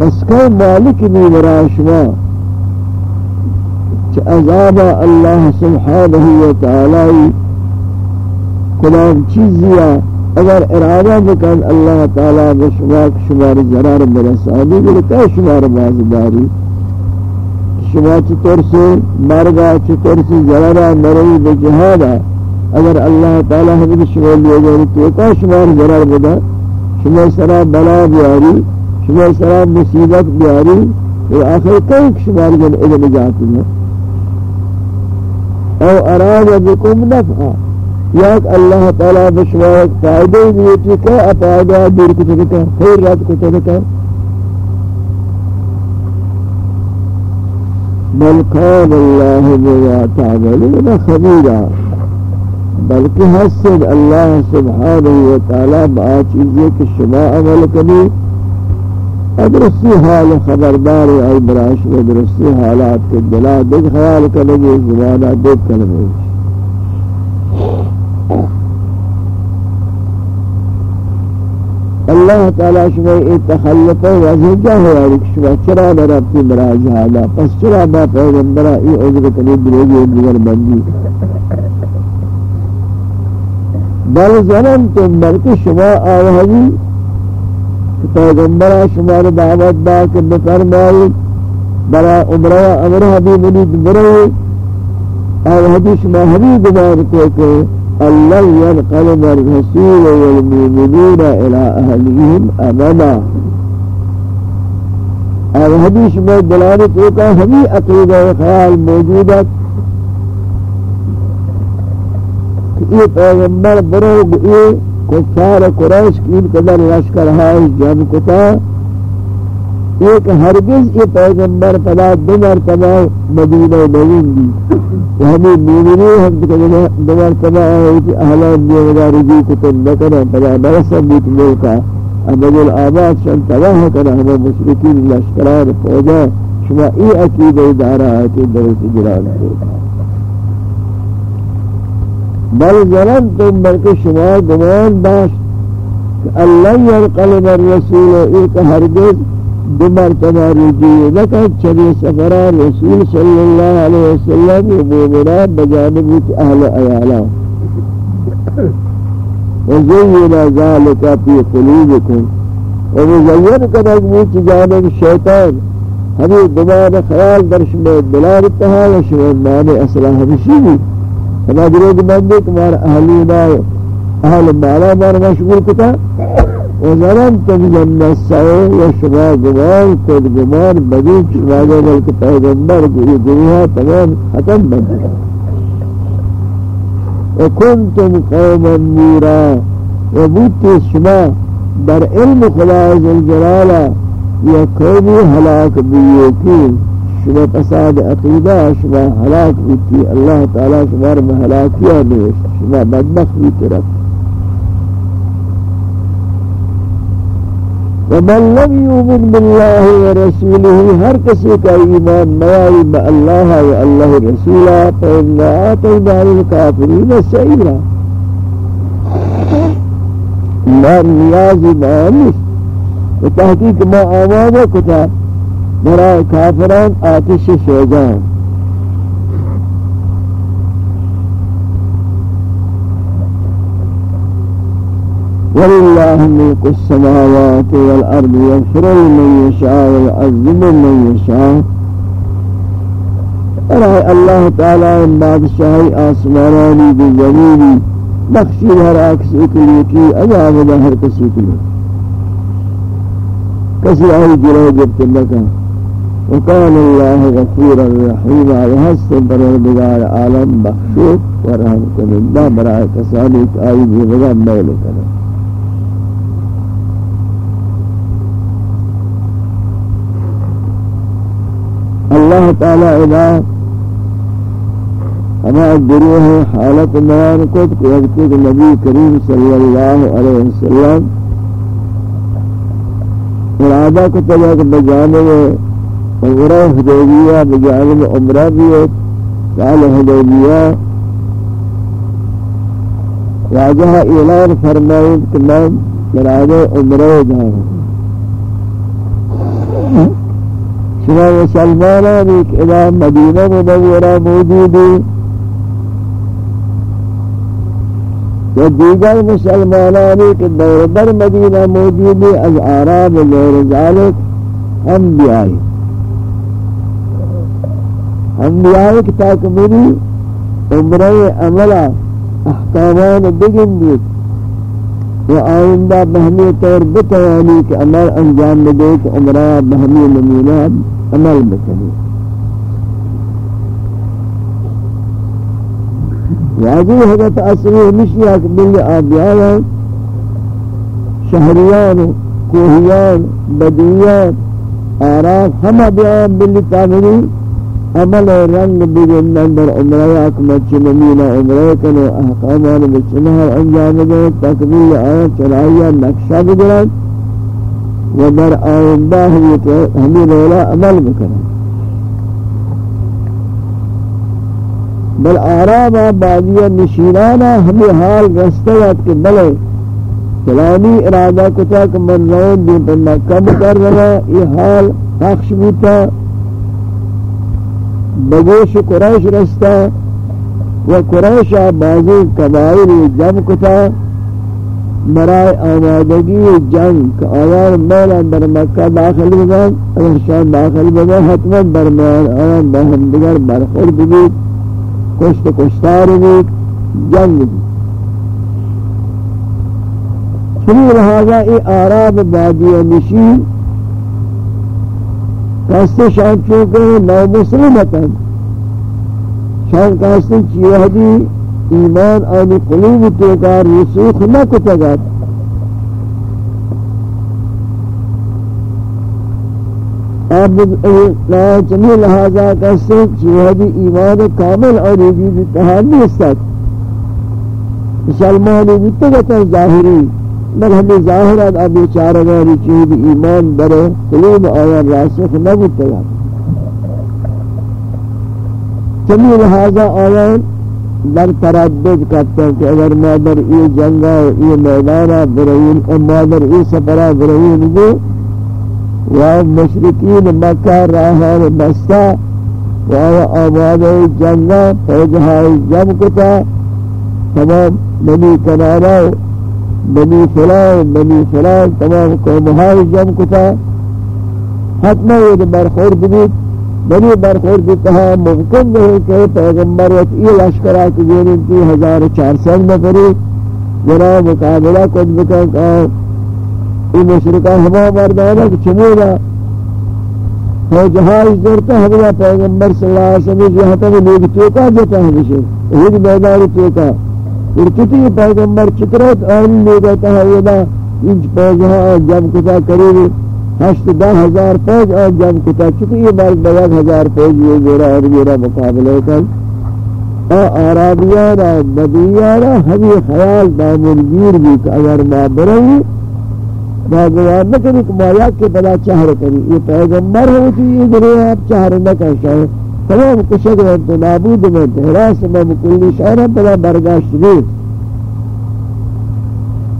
بس كان مالك بي براشما عذاب الله سبحانه وتعالى کلام چیزیا اگر ارادہ بکن اللہ تعالی بشما شمار ضرار برسانی بلکہ شمار بازداری شما چطور سے؟ مرگا چطور سے ضررا مرئی بجہادا اگر اللہ تعالی ہمیں شما لیا جائے تو کا شمار ضرر بدا شما سرا بلا بیاری، شما سرا مصیبت بیاری اور آخر کئی شمار جن علم جاتی ہے؟ او اراد بکم نفعا۔ یاک اللہ تعالی بشما فائدہ دیتی کہ اپائدہ دیر کتنے خیر رات کتنے بل كان الله بما تعملون خبيرا بلکہ حسد اللہ سبحانہ وتعالی با چیزیں کہ شما عمل کنی۔ ادرسی حال خبردار ای براش و درستی حالات کے دلا دیکھ خیال کرنے زمانہ دیکھ کرنے اللہ تعالی شما ای تخلف وجه جا ہے یعنی شما چرا نرفتی مرا جہالا پس چرا با پیغمبرا ای عذر کنی دروگی دیگر بندی بل ظننتم بلکہ شما آوہدی پیغمبر شمار دعوت دا کہ بفرمائی برا عمرہ امر حبیب نید برئی آوہدی شما حبیب دار کو کہ اللہ ينقلب الرسول والمؤمنون إلى اہلهم أبدا. اور حدیث میں دلالت ہوتا ہمیں عقیدہ خیال موجود ہے یہ پیغمبر بروگ یہ کفار قریش کی قدر لشکر ہے جن ایک ہرگز یہ پیغمبر پدا دو مرتبہ مدینہ نوین دی۔ یعنی کہ ہمیں مومنی ہم تکنے دو مرتبہ آئے کہ اہلان دیوگا رجی کتن نکنا پدا نرسم بیت ملکا امد الآباد شان تباہ کرا ہمیں مشرکین لشکران فوجا۔ شما ای عقیدہ دارا آتی درست جلال ہوتا بل ظننتم بلکہ شما گمان داشت کہ اللہ ينقلب الرسول، ایک ہرگز دو مرتبہ رجوع لکہ چلی سفرہ رسول صلی اللہ علیہ وسلم مومنہ بجانب اہل ایالا وزین ذالک فی قلوبکم۔ ومزین کنک موچ جانب شیطان۔ ہمیں دماغ خیال درش میں بلار اتحا و شما مانے اصلہ ہمشی بھی فلا دروگ مندے کمار اہلینا اہل مالا مار مشغول کتا۔ وزرم بجنب السعي وشما گمار خود گمار بدی چنانه بلکه پیغمبر گوی دنیا تمام ختم بندی وكنتم قوما نورا وبوت شما در علم خدا جلالا یا قومی هلاک بیوکی شما فساد عقیده شما هلاك بیتی اللہ تعالی شما رو هلاکیہ شما بدبخ بیتی ومن لم يؤمن بالله ورسوله هر کسی کا ایمان نیائی با اللہ و اللہ رسولا فإنا آتينا للكافرين سعيرا ما نیازی ما و تحقیق ما آماده کتا برای کافران آتش سوزان ولله ملك السماوات والأرض يغفر لمن يشاء ويعذب من يشاء. أرأي الله تعالى بادشاهي بعد بجميلي بخشی ہر ایک سیکلی کی عذاب دا ہر كسي کی كسي آئی گروہ جبت لك وقال الله غفور رحيما وحس پروردگار عالم بخشوك ورحم کنندہ برائے کسانی آيدي آئی بھی غزب اللہ تعالی ادا ہمارا گروہ حالت بیان کو کہ نبی کریم صلی اللہ علیہ وسلم ارادہ کو تجاک بجانے میں عمرہ حدیبیہ، بجانب عمرہ بھی ہے، سال حدیبیہ راجہ اعلان فرمائیں کہ میں مراد عمرہ جاؤں۔ شما مسلمانان ایک ادا مدینہ منورہ موجود ہے و دیگر مسلمانانی کہ دور بر مدینہ موجود ہے از آرام غیر ذالک ہم بھی آئے انبیاء کی تاکمری عمرہ عملہ احکامان بگن دیت و آئندہ بہمی طور بتوانی کہ عمل انجام دے کہ عمرہ بہمی نمونہ عمل بکنی۔ واجب حضرت اصلی کہ بلی آبیاء شہریان کوہیان بدیان آراف ہم آبیاء بلی تابری عمل رنگ بگندن در عمره اکمت چه نمینا عمره کن و احکامان بچنه أنجام دهد تقبیل آیا چرایی نقشة بگرد و در آینده همی رولا عمل بکنند بل آراما بازی نشینانا ہمیں حال رستے یاد کہ بلے فلانی ارادہ کتا من روز دن پر میں کم کر رہا یہ حال پخش بوتا بگوش قریش رستا و قریش بازی قبائل جمع کتا برای آمادگی جنگ آیان میلا در مکہ داخل بگن اگر شان داخل بگن حتما برمیان آیان با بہم دیگر برخورد بید کشت کشتار بید جنگ بید چنی لہذا ای آراب بادی نشین کاستے شان چونکہ نو مسلمتن شان کاستے چیوہدی ایمان آنی قلوب توکار رسوخ نہ کتا گا۔ اب چمی لہذا کسی چیوہدی ایمان کامل آنی جید اتحاد نہیں استاد۔ مسلمانی بیتگتا ظاہری۔ بل ہمیں ظاہرات اب چارگانی چیز ایمان برے قلوب آیا راسخ نہ بیتگا چمی لہذا آیان در تردد کرتے ہیں کہ اگر ما در ای جنگا و ای میدانا برئین اما در ای سفرہ برئین گو و مشرکین مکہ راہان بستا و آباد جنگا فوجہائی جم کتا تمام بنی کنانا بنی فلان بنی فلان، تمام قومہائی جم کتا. حتما یہ برخورد بیت بنی برخورد کہا ممکن نہیں کہ پیغمبر وقت یہ لشکرہ کی جنین تھی ہزار چار سال نفری جناب مقابلہ کچھ بکن کہا یہ مشرکہ ہما مردانا کہ چمولا تو جہاں جہاز درتا ہمیں پیغمبر صلی اللہ علیہ وسلم جہاں تک لوگ توکا دیتا ہے بشے ایک میدان توکا. پھر کتی پیغمبر چکرت آن لوگ دیتا ہے یہ انچ پیغمبر جب کتا قریبی ہشت دہ ہزار فوج اور جب کتا، چکی یہ بار بیگ ہزار فوج یہ گورا اور گورا مقابلے کن آرابیانا بدیانا ہمیں خیال دامن گیر بھی کہ اگر ما برئی ما گوار نہ کنی کہ مایا کے بلا چہر کنی۔ یہ پیغمبر ہوتی، یہ گروہ آپ چہر نہ کر تمام کشک میں تو نابود میں تحراس میں مکلی شہرہ بلا برگاشت نہیں۔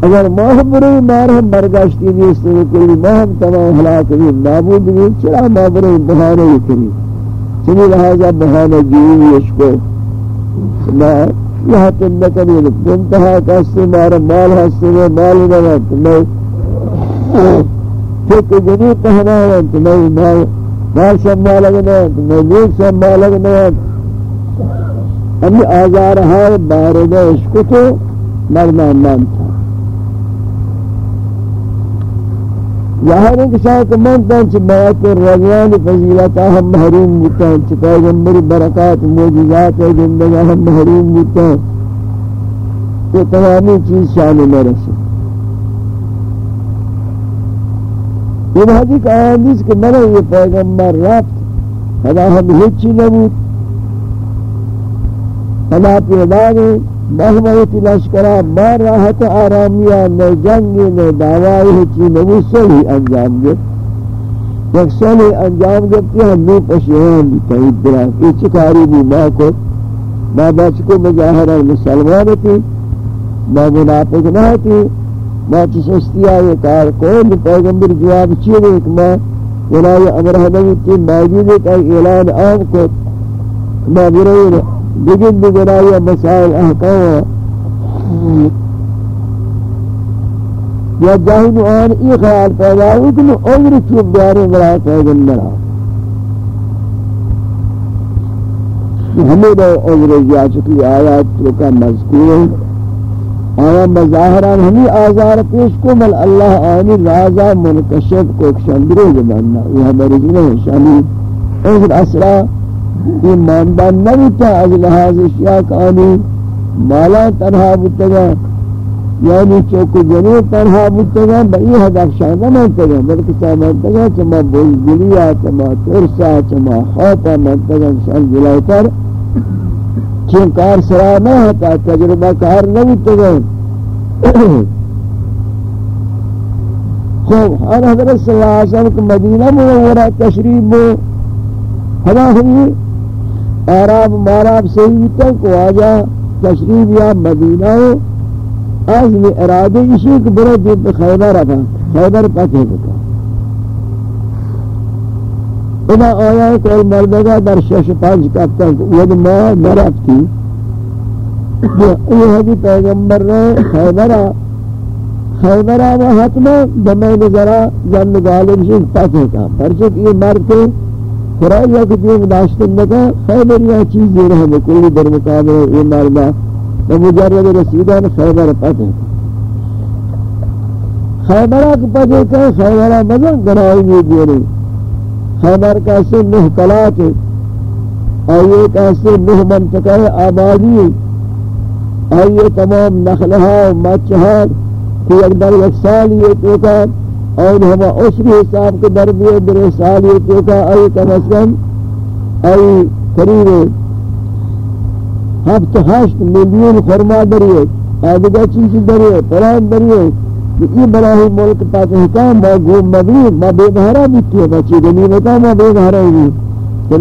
اگر ماہ برئی مار ہم برگشتی نیست کلی ماہ ہم تمام حلاک بھی نابود بھی چرا ماہ برئی بہانے ہی کری۔ چنی لہذا بہانے جیوی اشکو میں یہاں تم نہ کری انتہا کستی مارا مال ہستی میں مال نہ ہاں میں پھر جنی پہنا ہے تو میں مال مال سنبھا لگنا ہے تو میں نیک سنبھا لگنا ہے ہمیں آزار ہے بارے عشق تو مرنا مانتا ظاہر ہے کہ شاید من تنچ بیعت الرضوان فضیلتا ہم محروم بتا ہیں چھ پیغمبر برکات موجزات زندگی ہم محروم بتا ہیں۔ یہ تمامی چیز شان میں رسے۔ یہ بہتی حدیث آیاندیس کہ میں نے یہ پیغمبر رفت خدا ہم ہچی نبود خدا پیدا گئے محمد لشکرہ بار راحت آرامیا نہ جنگ، نہ دعوائی ہچی نہ وہ انجام دے۔ ایک صلح انجام دے کہ ہم نے پشیان بھی تحید درا یہ چکاری بھی ماں کو۔ ماں بچ کو مجاہرہ مسلمان تھی ماں منافق نہ تھی۔ ماں چسستی آئے کار کون پیغمبر جواب چیئے دے کہ ماں ولای امرہ نبی تھی موجود ایک اعلان عام کو ماں برئی بگن بگنائی مسائل احکام یا جاہد آن ای خیال پیدا ہوئی کہ میں عمر چوب دیارے مرا پیغمبر ہاں۔ آ ہمیں دو عمر جا چکی آیات تو کا مذکور ہے۔ آیا مظاہران ہمیں آزار پیش کو مل اللہ آنی رازا منکشف کو اکشندرے زمانہ یہ ہماری جنہ شامی۔ عمر اسرہ یہ ماندان نبیتا از لحاظ اشیاء کانی مالا تنہا بتگا یعنی چوک جنو تنہا بتگا بئی حدق شاندہ منتگا بلکہ سا منتگا چما بزدلیا چما ترسا، چما خوطا منتگا شان جلائی کر چون کار سرا نہ ہوتا، تجربہ کار نہ نبیتگا خوب ہر حضرت صلی اللہ علیہ وسلم کو مدینہ منورہ تشریف میں ہما ہمی آراب ماراب صحیح تک کو آجا، تشریف یا مدینہ از میں ارادے اسی کہ برو دیب خیبر رفا خیبر پتے بکا انا آیا کل مردگا در شش پانچ کفتن ود ما نرفتی یہ حدی پیغمبر رہے خیبرہ خیبرہ و حتمہ دمین ذرا جن غالب شیخ پاتے کا پرچک یہ مرد کے خرائی کہ جو داشتن لگا خیبر یہ چیز دے رہا ہے کوئی در مقابل یہ مردہ بمجرد رسیدان خیبر پاتے خیبرہ کے پاتے کا خیبرہ مزن گنائی بھی دیرے خیبر کا سے نہ محکلات ہے آئیے کیسے نہ منطقہ آبادی آئیے تمام نخلہا و مچہا کہ ایک در ایک سال یہ توکا اور ہما عشری حساب کے در بھی در سال یہ توکا آئیے کم از کم آئی قریب ہفت ہشت ملین خرما دریئے آدھگا چیز دریئے پران دریئے کہ یہ براہی ملک پاک حکام ما گوم مبیر ما بے بہرہ بیتی ہے بچی گنیمتا ما بے بہرہ ہوئی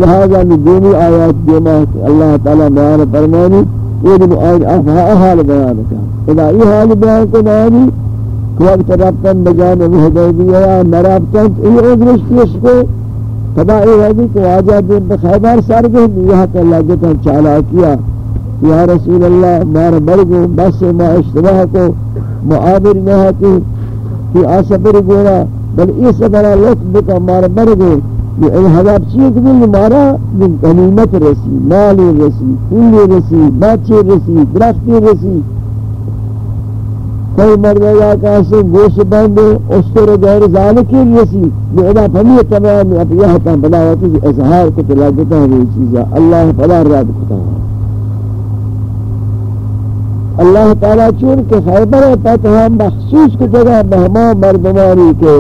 لہذا نجومی آیات دیما کہ اللہ تعالی بیان فرمانی، یہ دن آیت افہا حال بیان کا اذا یہ حال بیان کو بیانی، کہ وقت ربطن بجانب حدیبیہ یا مرابطن یہ عذرش کیس کو خدا یہ ہے کہ واجہ دن بخیبر سر گئے، یہاں کہ اللہ جتا چالا کیا یا رسول اللہ، مار برگو بس ما اشتباہ کو معابر نہاتی کہ آسفر گونا بل اس طرح لطف بکا، مار برگو یہ حضاب چیئے کہ دل مارا من غنیمت رسی مالی رسی پولی رسی بچے رسی درختی رسی۔ کوئی مردگا کاسے گوش بندے استر غیر ذالکی رسی۔ یہ ادا فمی تمام اب یہ حتا بلاوتی کہ اظہار کو تلاجتا ہے یہ چیزا اللہ فلا راد کتا ہے۔ اللہ تعالیٰ چون کہ خیبر پتہ مخصوص کو جگہ مہمان مردمانی کے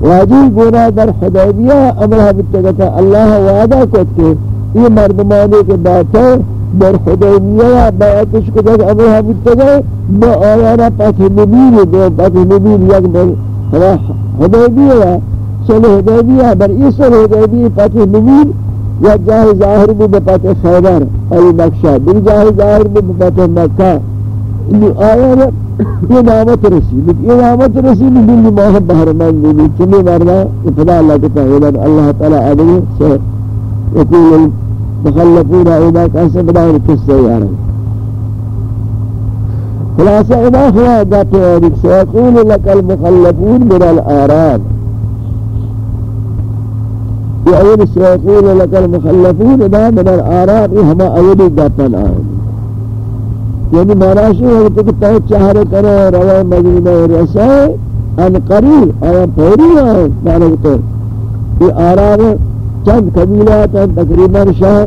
واجی گونا در حدیبیہ امرہ بتگتا اللہ وعدہ کرتے یہ مردمانے کے بات ہے در حدیبیہ بیعتش کو در امرہ بتگا با آیانا پتہ نبیل دو پتہ نبیل یک در حدیبیہ سل حدیبیہ بر اس سل حدیبیہ پتہ نبیل یا جاہ ظاہر بھی بپتہ خیبر ای مکشہ بل جاہ ظاہر بھی بپتہ مکہ۔ آیانا یہ نعمت رسید یہ نعمت رسید دل ماہ بہرمان دی چنی مرنا افلا اللہ کے تعالی اللہ تعالی علیہ سے یقول المخلفون اذا کیسے بدائر قصہ یار خلاصہ اذا ہوا ذات اور سيقول لك المخلفون من الاعراب يقول سيقول لك المخلفون اذا من الاعراب هما اولي ذاتنا آئین یعنی مراشی ہے کہ تو چہرے کرے روے مدینہ رسے ان قریب اور پوری ہے مانے تو یہ آرام چند قبیلات ہیں، تقریباً شاہ۔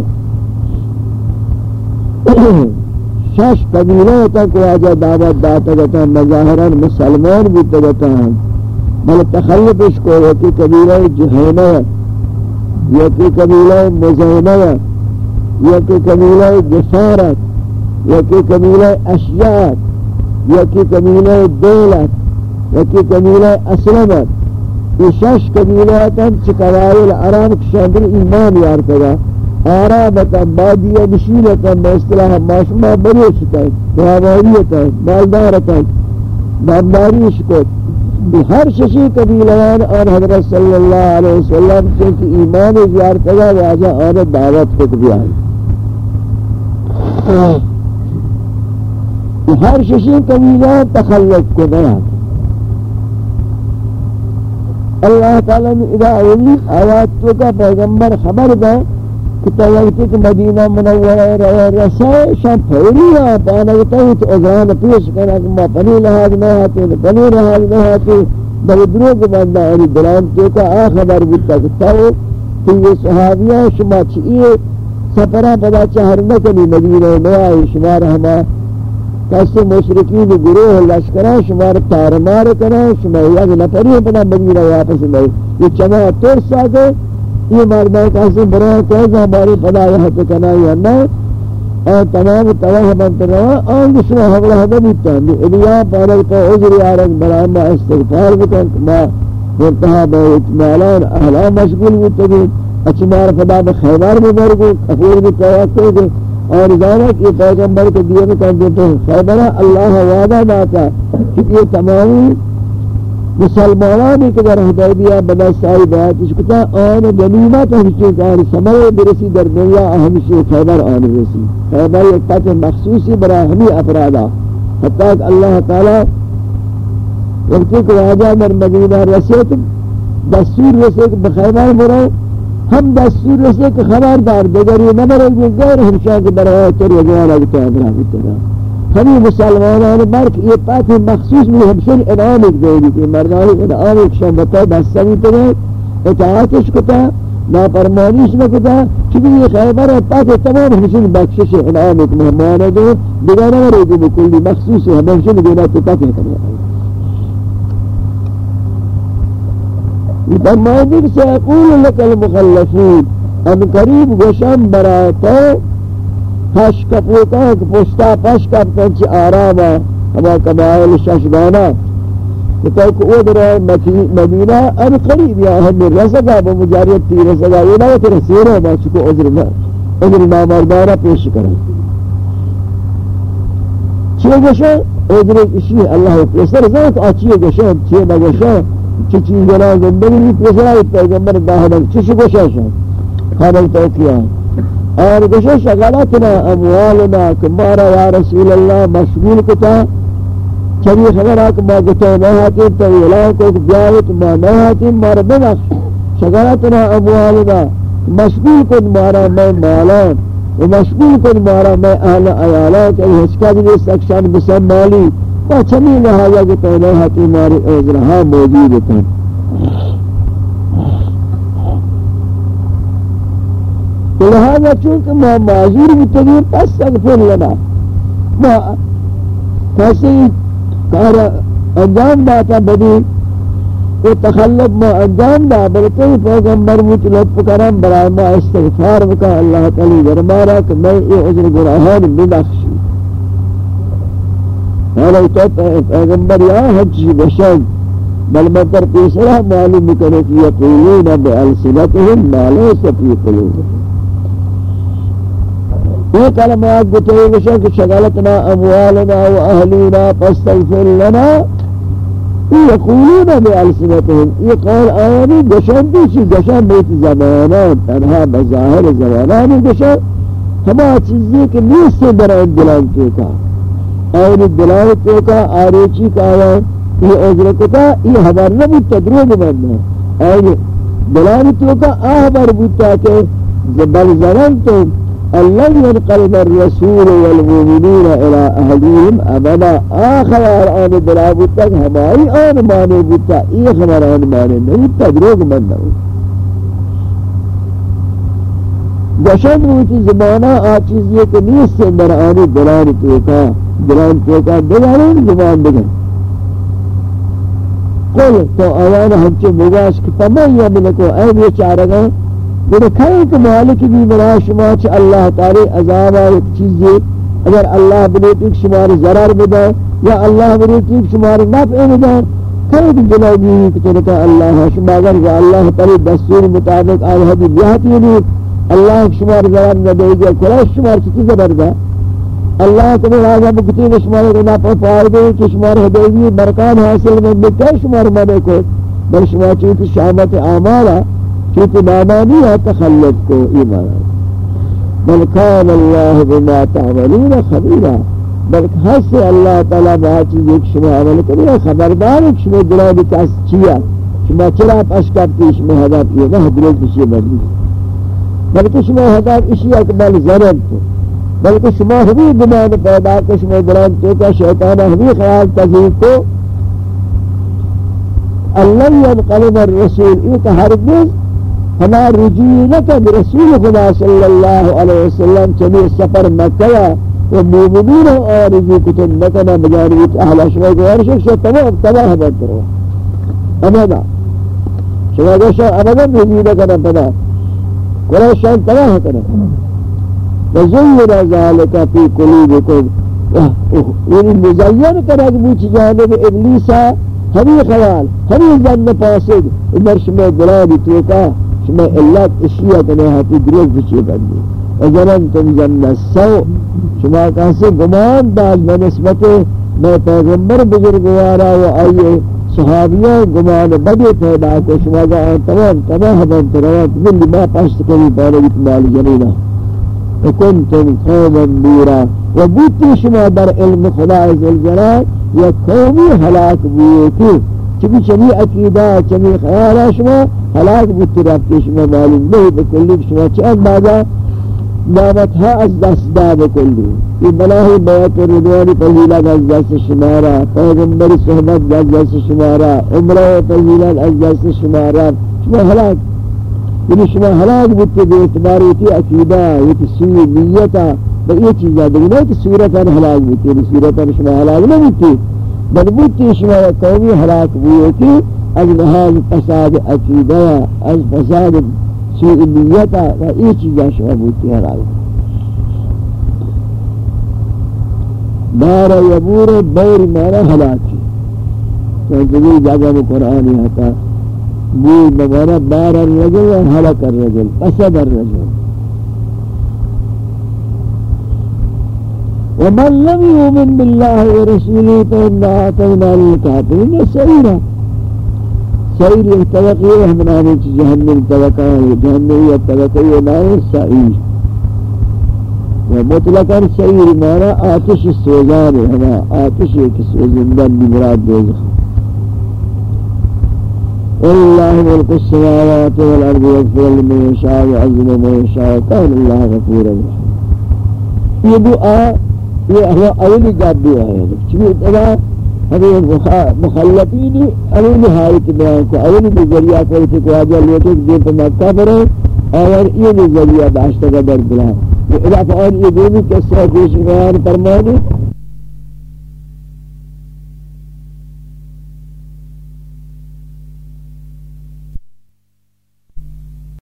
شش قبیلے تک واجہ دعوت داتا گتا ہے، مظاہران مسلمان بھی تگتا ہے۔ بل تخلف اس کو یکی قبیلہ جہینہ یکی قبیلہ مزینہ یکی قبیلہ جسارت یکی قبیلہ اشیاء، یکی قبیلہ دولت، یکی قبیلہ اسلمت یہ شش قبیلہ تن چکوائل عرام کشاندر ایمان یار یارتگا آرامتا بادیہ بشیلتا باصطلاح ماشما بریشتا رواباریتا مالدارتا مالداری شکت ہر ششی قبیلان اور حضرت صلی اللہ علیہ وسلم چونکہ ایمان زیار زیارتگا واجہ آنے دعوت خود بھی آئی ہر ششی قبیلہ تخلق کو بیان۔ اللہ تعالیٰ نے اذا اولی آیات تو کا پیغمبر خبر دا کہ تلقی کہ مدینہ منورہ رہے رسائے شان پھوری ہے، پانا گتا ہے تو اذان پیش کرنا کہ ما پنی لحاظ نہ آتے پنی لحاظ نہ آتے بل دروگ بندہ اور بلان تو کا آ خبر بتا کہ تو یہ صحابیہ شما چیئے، سفرہ پدا چہر نہ کنی، مدینہ میں آئی شما رحمہ کسی مشرکین گروہ لشکرہ شمار تارمار کرا شما یک نفری پنا مدینہ واپس لئی یہ چنا ترس آگے یہ مردہ کسی برای کہتا ہماری پدا یحت کنا یا نا اور تمام تواہ بنت رہا آنگ شما حقلہ حدا بیتا ہے ادیا پارک تو عذر یارک برای ما استغفار بکن ما مرتحا بے اتمالان اہلا مشغول بیتا گی اچمار پدا بخیبار بمرگو کفور بھی توقع گے اور جانا کہ پیغمبر کے دیے میں کہتے ہیں خیبرہ اللہ وعدہ داتا کہ یہ تمامی مسلمانانی که در حدیبیه بدستایی بیاتش کتا آن غنیمت همیشه که آن سمر برسی در دنیا همیشه خیبر آن رسی۔ خیبر یک فتح مخصوصی برای همی افرادا حتی که اللہ تعالی وقتی کہ واجہ در مدینہ رسیت، دستور رسے کہ بخیبر مرو ہم دستور رسے کہ خبر دار بگری جو گزار ہم شاہ کے برائے تر یگان اب تو ابرا بترا ہم مسلمانان برق یہ پات مخصوص میں ہم شن انعام دیدی کہ مردان انعام ایک شان بتا دستوی تو اطاعتش کتا نافرمانیش نکتا چونکہ یہ خیبر ہے پاک تمام ہمشن بخشش انعام ایک مہمان دے دیگر نہ رہے بکلی مخصوص ہمشن دینا تو تاکہ کرے فرمائے سيقول لك المخلفون ان قریب گوشم براتا ہش کپوتا کہ پشتا پش کپتا چی ہما قبائل ششگانا کہ تو کہ أو در مدینہ ان قریب یا ہم رسگا بمجاریت تی رسگا یہ نہ کہ رسیرہ ما چکو عذر نہ عذر نامردارہ پیش کریں چیئے گوشم عذر اشی اللہ پیسر ذات آچیئے گوشم چیئے نگوشم چی چیز گنا زندگی بھی پیسرائی پیغمبر داہدن چیش گوشش ہے خانل توقیہ۔ اور گوشش غلطنا، اموالنا، کمارا یا رسول اللہ، مشغول کتا۔ چلی خبر آکا ما گتا نہاتی تو اعلان کو بیاوت ما نہاتی مارا ببخش شغلتنا اموالنا، مشغول کن مارا میں مالان و مشغول کن مارا میں اہل ایالات کہ ہسکا بھی سکشان بسم مالی۔ با چمی لہذا کہ پہلے حتی ماری عذرہا موجود تھا۔ لہذا چونکہ ما معذور بتگیر پس تغفر لنا۔ ما کسی کار انجام داتا بدی۔ کو تخلق ما انجام دا بلکہ پیغمبر مجھ لطف کرم برای ما استغفار بکا۔ اللہ تعالی درمارا کہ میں یہ عذر گناہان ببخشی حالا تو پیغمبر یا حج بشن. بل مطر تیسرا معلوم کرے کہ یقولون بألسنتهم ما ليس في قلوبهم. یہ کلمات گتے بشن کہ شغلتنا اموالنا و اہلینا فاستغفر لنا. يقولون بألسنتهم یہ قول آیانی گشن دیشی گشن بیت زمانان تنها بظاہر زمانان گشن. ہما چیزی کہ نیست در اندلان چوکا اور دلائے تو کا آریچی کا آیا یہ عذر کتا یہ حبر نہ نبود تدروگ بندہ اور دلائے تو کا آہبر بودتا کہ بل ظننتم اللہ ينقلب الرسول والمؤمنين الى اهلهم ابدا آخر آن دلائے بودتا ہماری آن مانے بودتا یہ خبر آن مانے نہیں تدروگ بندہ گشن ہوئی زمانہ آ چیز یہ کہ نیست سے در آنی دلائے تو کا دلان چوکا دلان زبان بگن۔ قل تو آیان ہمچے مگاش کہ تمام یمنکو اے بیچارگا میرے کھائیں کہ مالک بھی مرا شما چھ اللہ تعالی عذاب آئے ایک چیزی اگر اللہ بلیتک شمار ضرر بدا، یا اللہ بلیتک شمار نفع بدا۔ کھائیں کہ جنوبی کہ ترکا اللہ شما اگر اللہ تعالی دستور مطابق آئی حدی بیاتی نہیں اللہ شمار ضرر نہ دے گا کلاش شمار چیزی ضرر دا اللہ تعالی راجہ بکتی شمار رنا پر فائدے کہ شمار ہدیوی برکان حاصل میں بکتے شمار منے کو بل شمار چیت شامت آمالا چیت نامانی ہے تخلق کو ایمان بل کان اللہ بما تعملون خبیرا بلکہ حس اللہ تعالی بہت چیز ایک شما عمل کرے خبردار ایک شما دلائے کس چیا شما چرا پشکب کی شما حداب یہ نہ دلائے کسی بدلی بلکہ شما حداب اسی اکبر ضرب تو بلکہ شما ہمی گمان پیدا کو شما دران تو کا شیطان ہمی خیال تذیب کو اللہ ینقلب الرسول ایک ہرگز ہما رجوع برسول خدا صلی اللہ علیہ وسلم چلی سفر مکہ و مومنین اور کتن نکنا بجانبیت اہل شما گوار شک شما تمام تباہ بدرو امدا شما گوشا امدا رجوع نکنا پدا قرآن شان تباہ کرنا وزين ذلك في قلوبكم۔ یعنی مزین کرد بوچ جانب ابلیسا ہمی خیال ہمی ظن پاسد۔ عمر شما دلانی توکا، شما علت اشیاء کنے ہاتی دروگ بچے بندی وزننتم ظن السو شما کہاسے گمان باز بنسبت میں پیغمبر بزرگوارا و آئیے۔ صحابیہ گمان بدے پیدا کو شما جا تمام تمام ہم تروات من ما پاشت کبھی بارے مال جنینا وکنتم قوما بورا و بوتی شما در علم خدا عزوجلال یا قومی بوئے کہ چبی چمی عقیدہ چمی خیالہ شما. ہلاک بوتی رفتی شما معلوم. نہیں بکلی شما. چند بازا نعمتها از دست داد کلی یہ بلاہی بیعت رضوانی فضیلت از دست شمارا. پیغمبر صحبت از دست شمارا. عمرہ فضیلت از دست شمارا. شما حلاک یعنی شما حلاک بودتے بے اعتباری تی عقیدہ یہ سوی نیتا بل یہ چیزا دیکھ نہیں کہ صورتا حلاک بودتے یعنی صورتا شما حلاک نہ بودتے بل بودتے شما قومی حلاک بودتے از محال فساد عقیدہ از فساد سوء نیتا و ای چیزا شما بودتی ہے رائی یبور بور مانا حلاکی تو جگی جاگہ میں قرآنی ہتا بور بمانا بار الرجل و حلق الرجل، قصد الرجل. ومن لم يؤمن بالله ورسوله فإنا أعطينا للكافرين سعيرا سعير التوقع همناني جهنم التوقع جهنم التوقع نار سعير ومطلقا سعير مارا آتش سوزان هنا آتش کس زندان بمراد دوزخ والله ملك السماوات والأرض يغفر لمن يشاء ويعذب من يشاء كان الله غفورا رحيما یہ دعا یہ ہوا اولی جاب دعا ہے چونکہ ہمیں مخلفین علی نہایت بیان کو اولی بذریعہ کو اسے کو آجا لیتے کہ دین پر مکہ پر ہیں اور یہ بذریعہ داشتہ کا درد بلا اضافہ اور یہ دینی قصہ پیش بیان فرمائے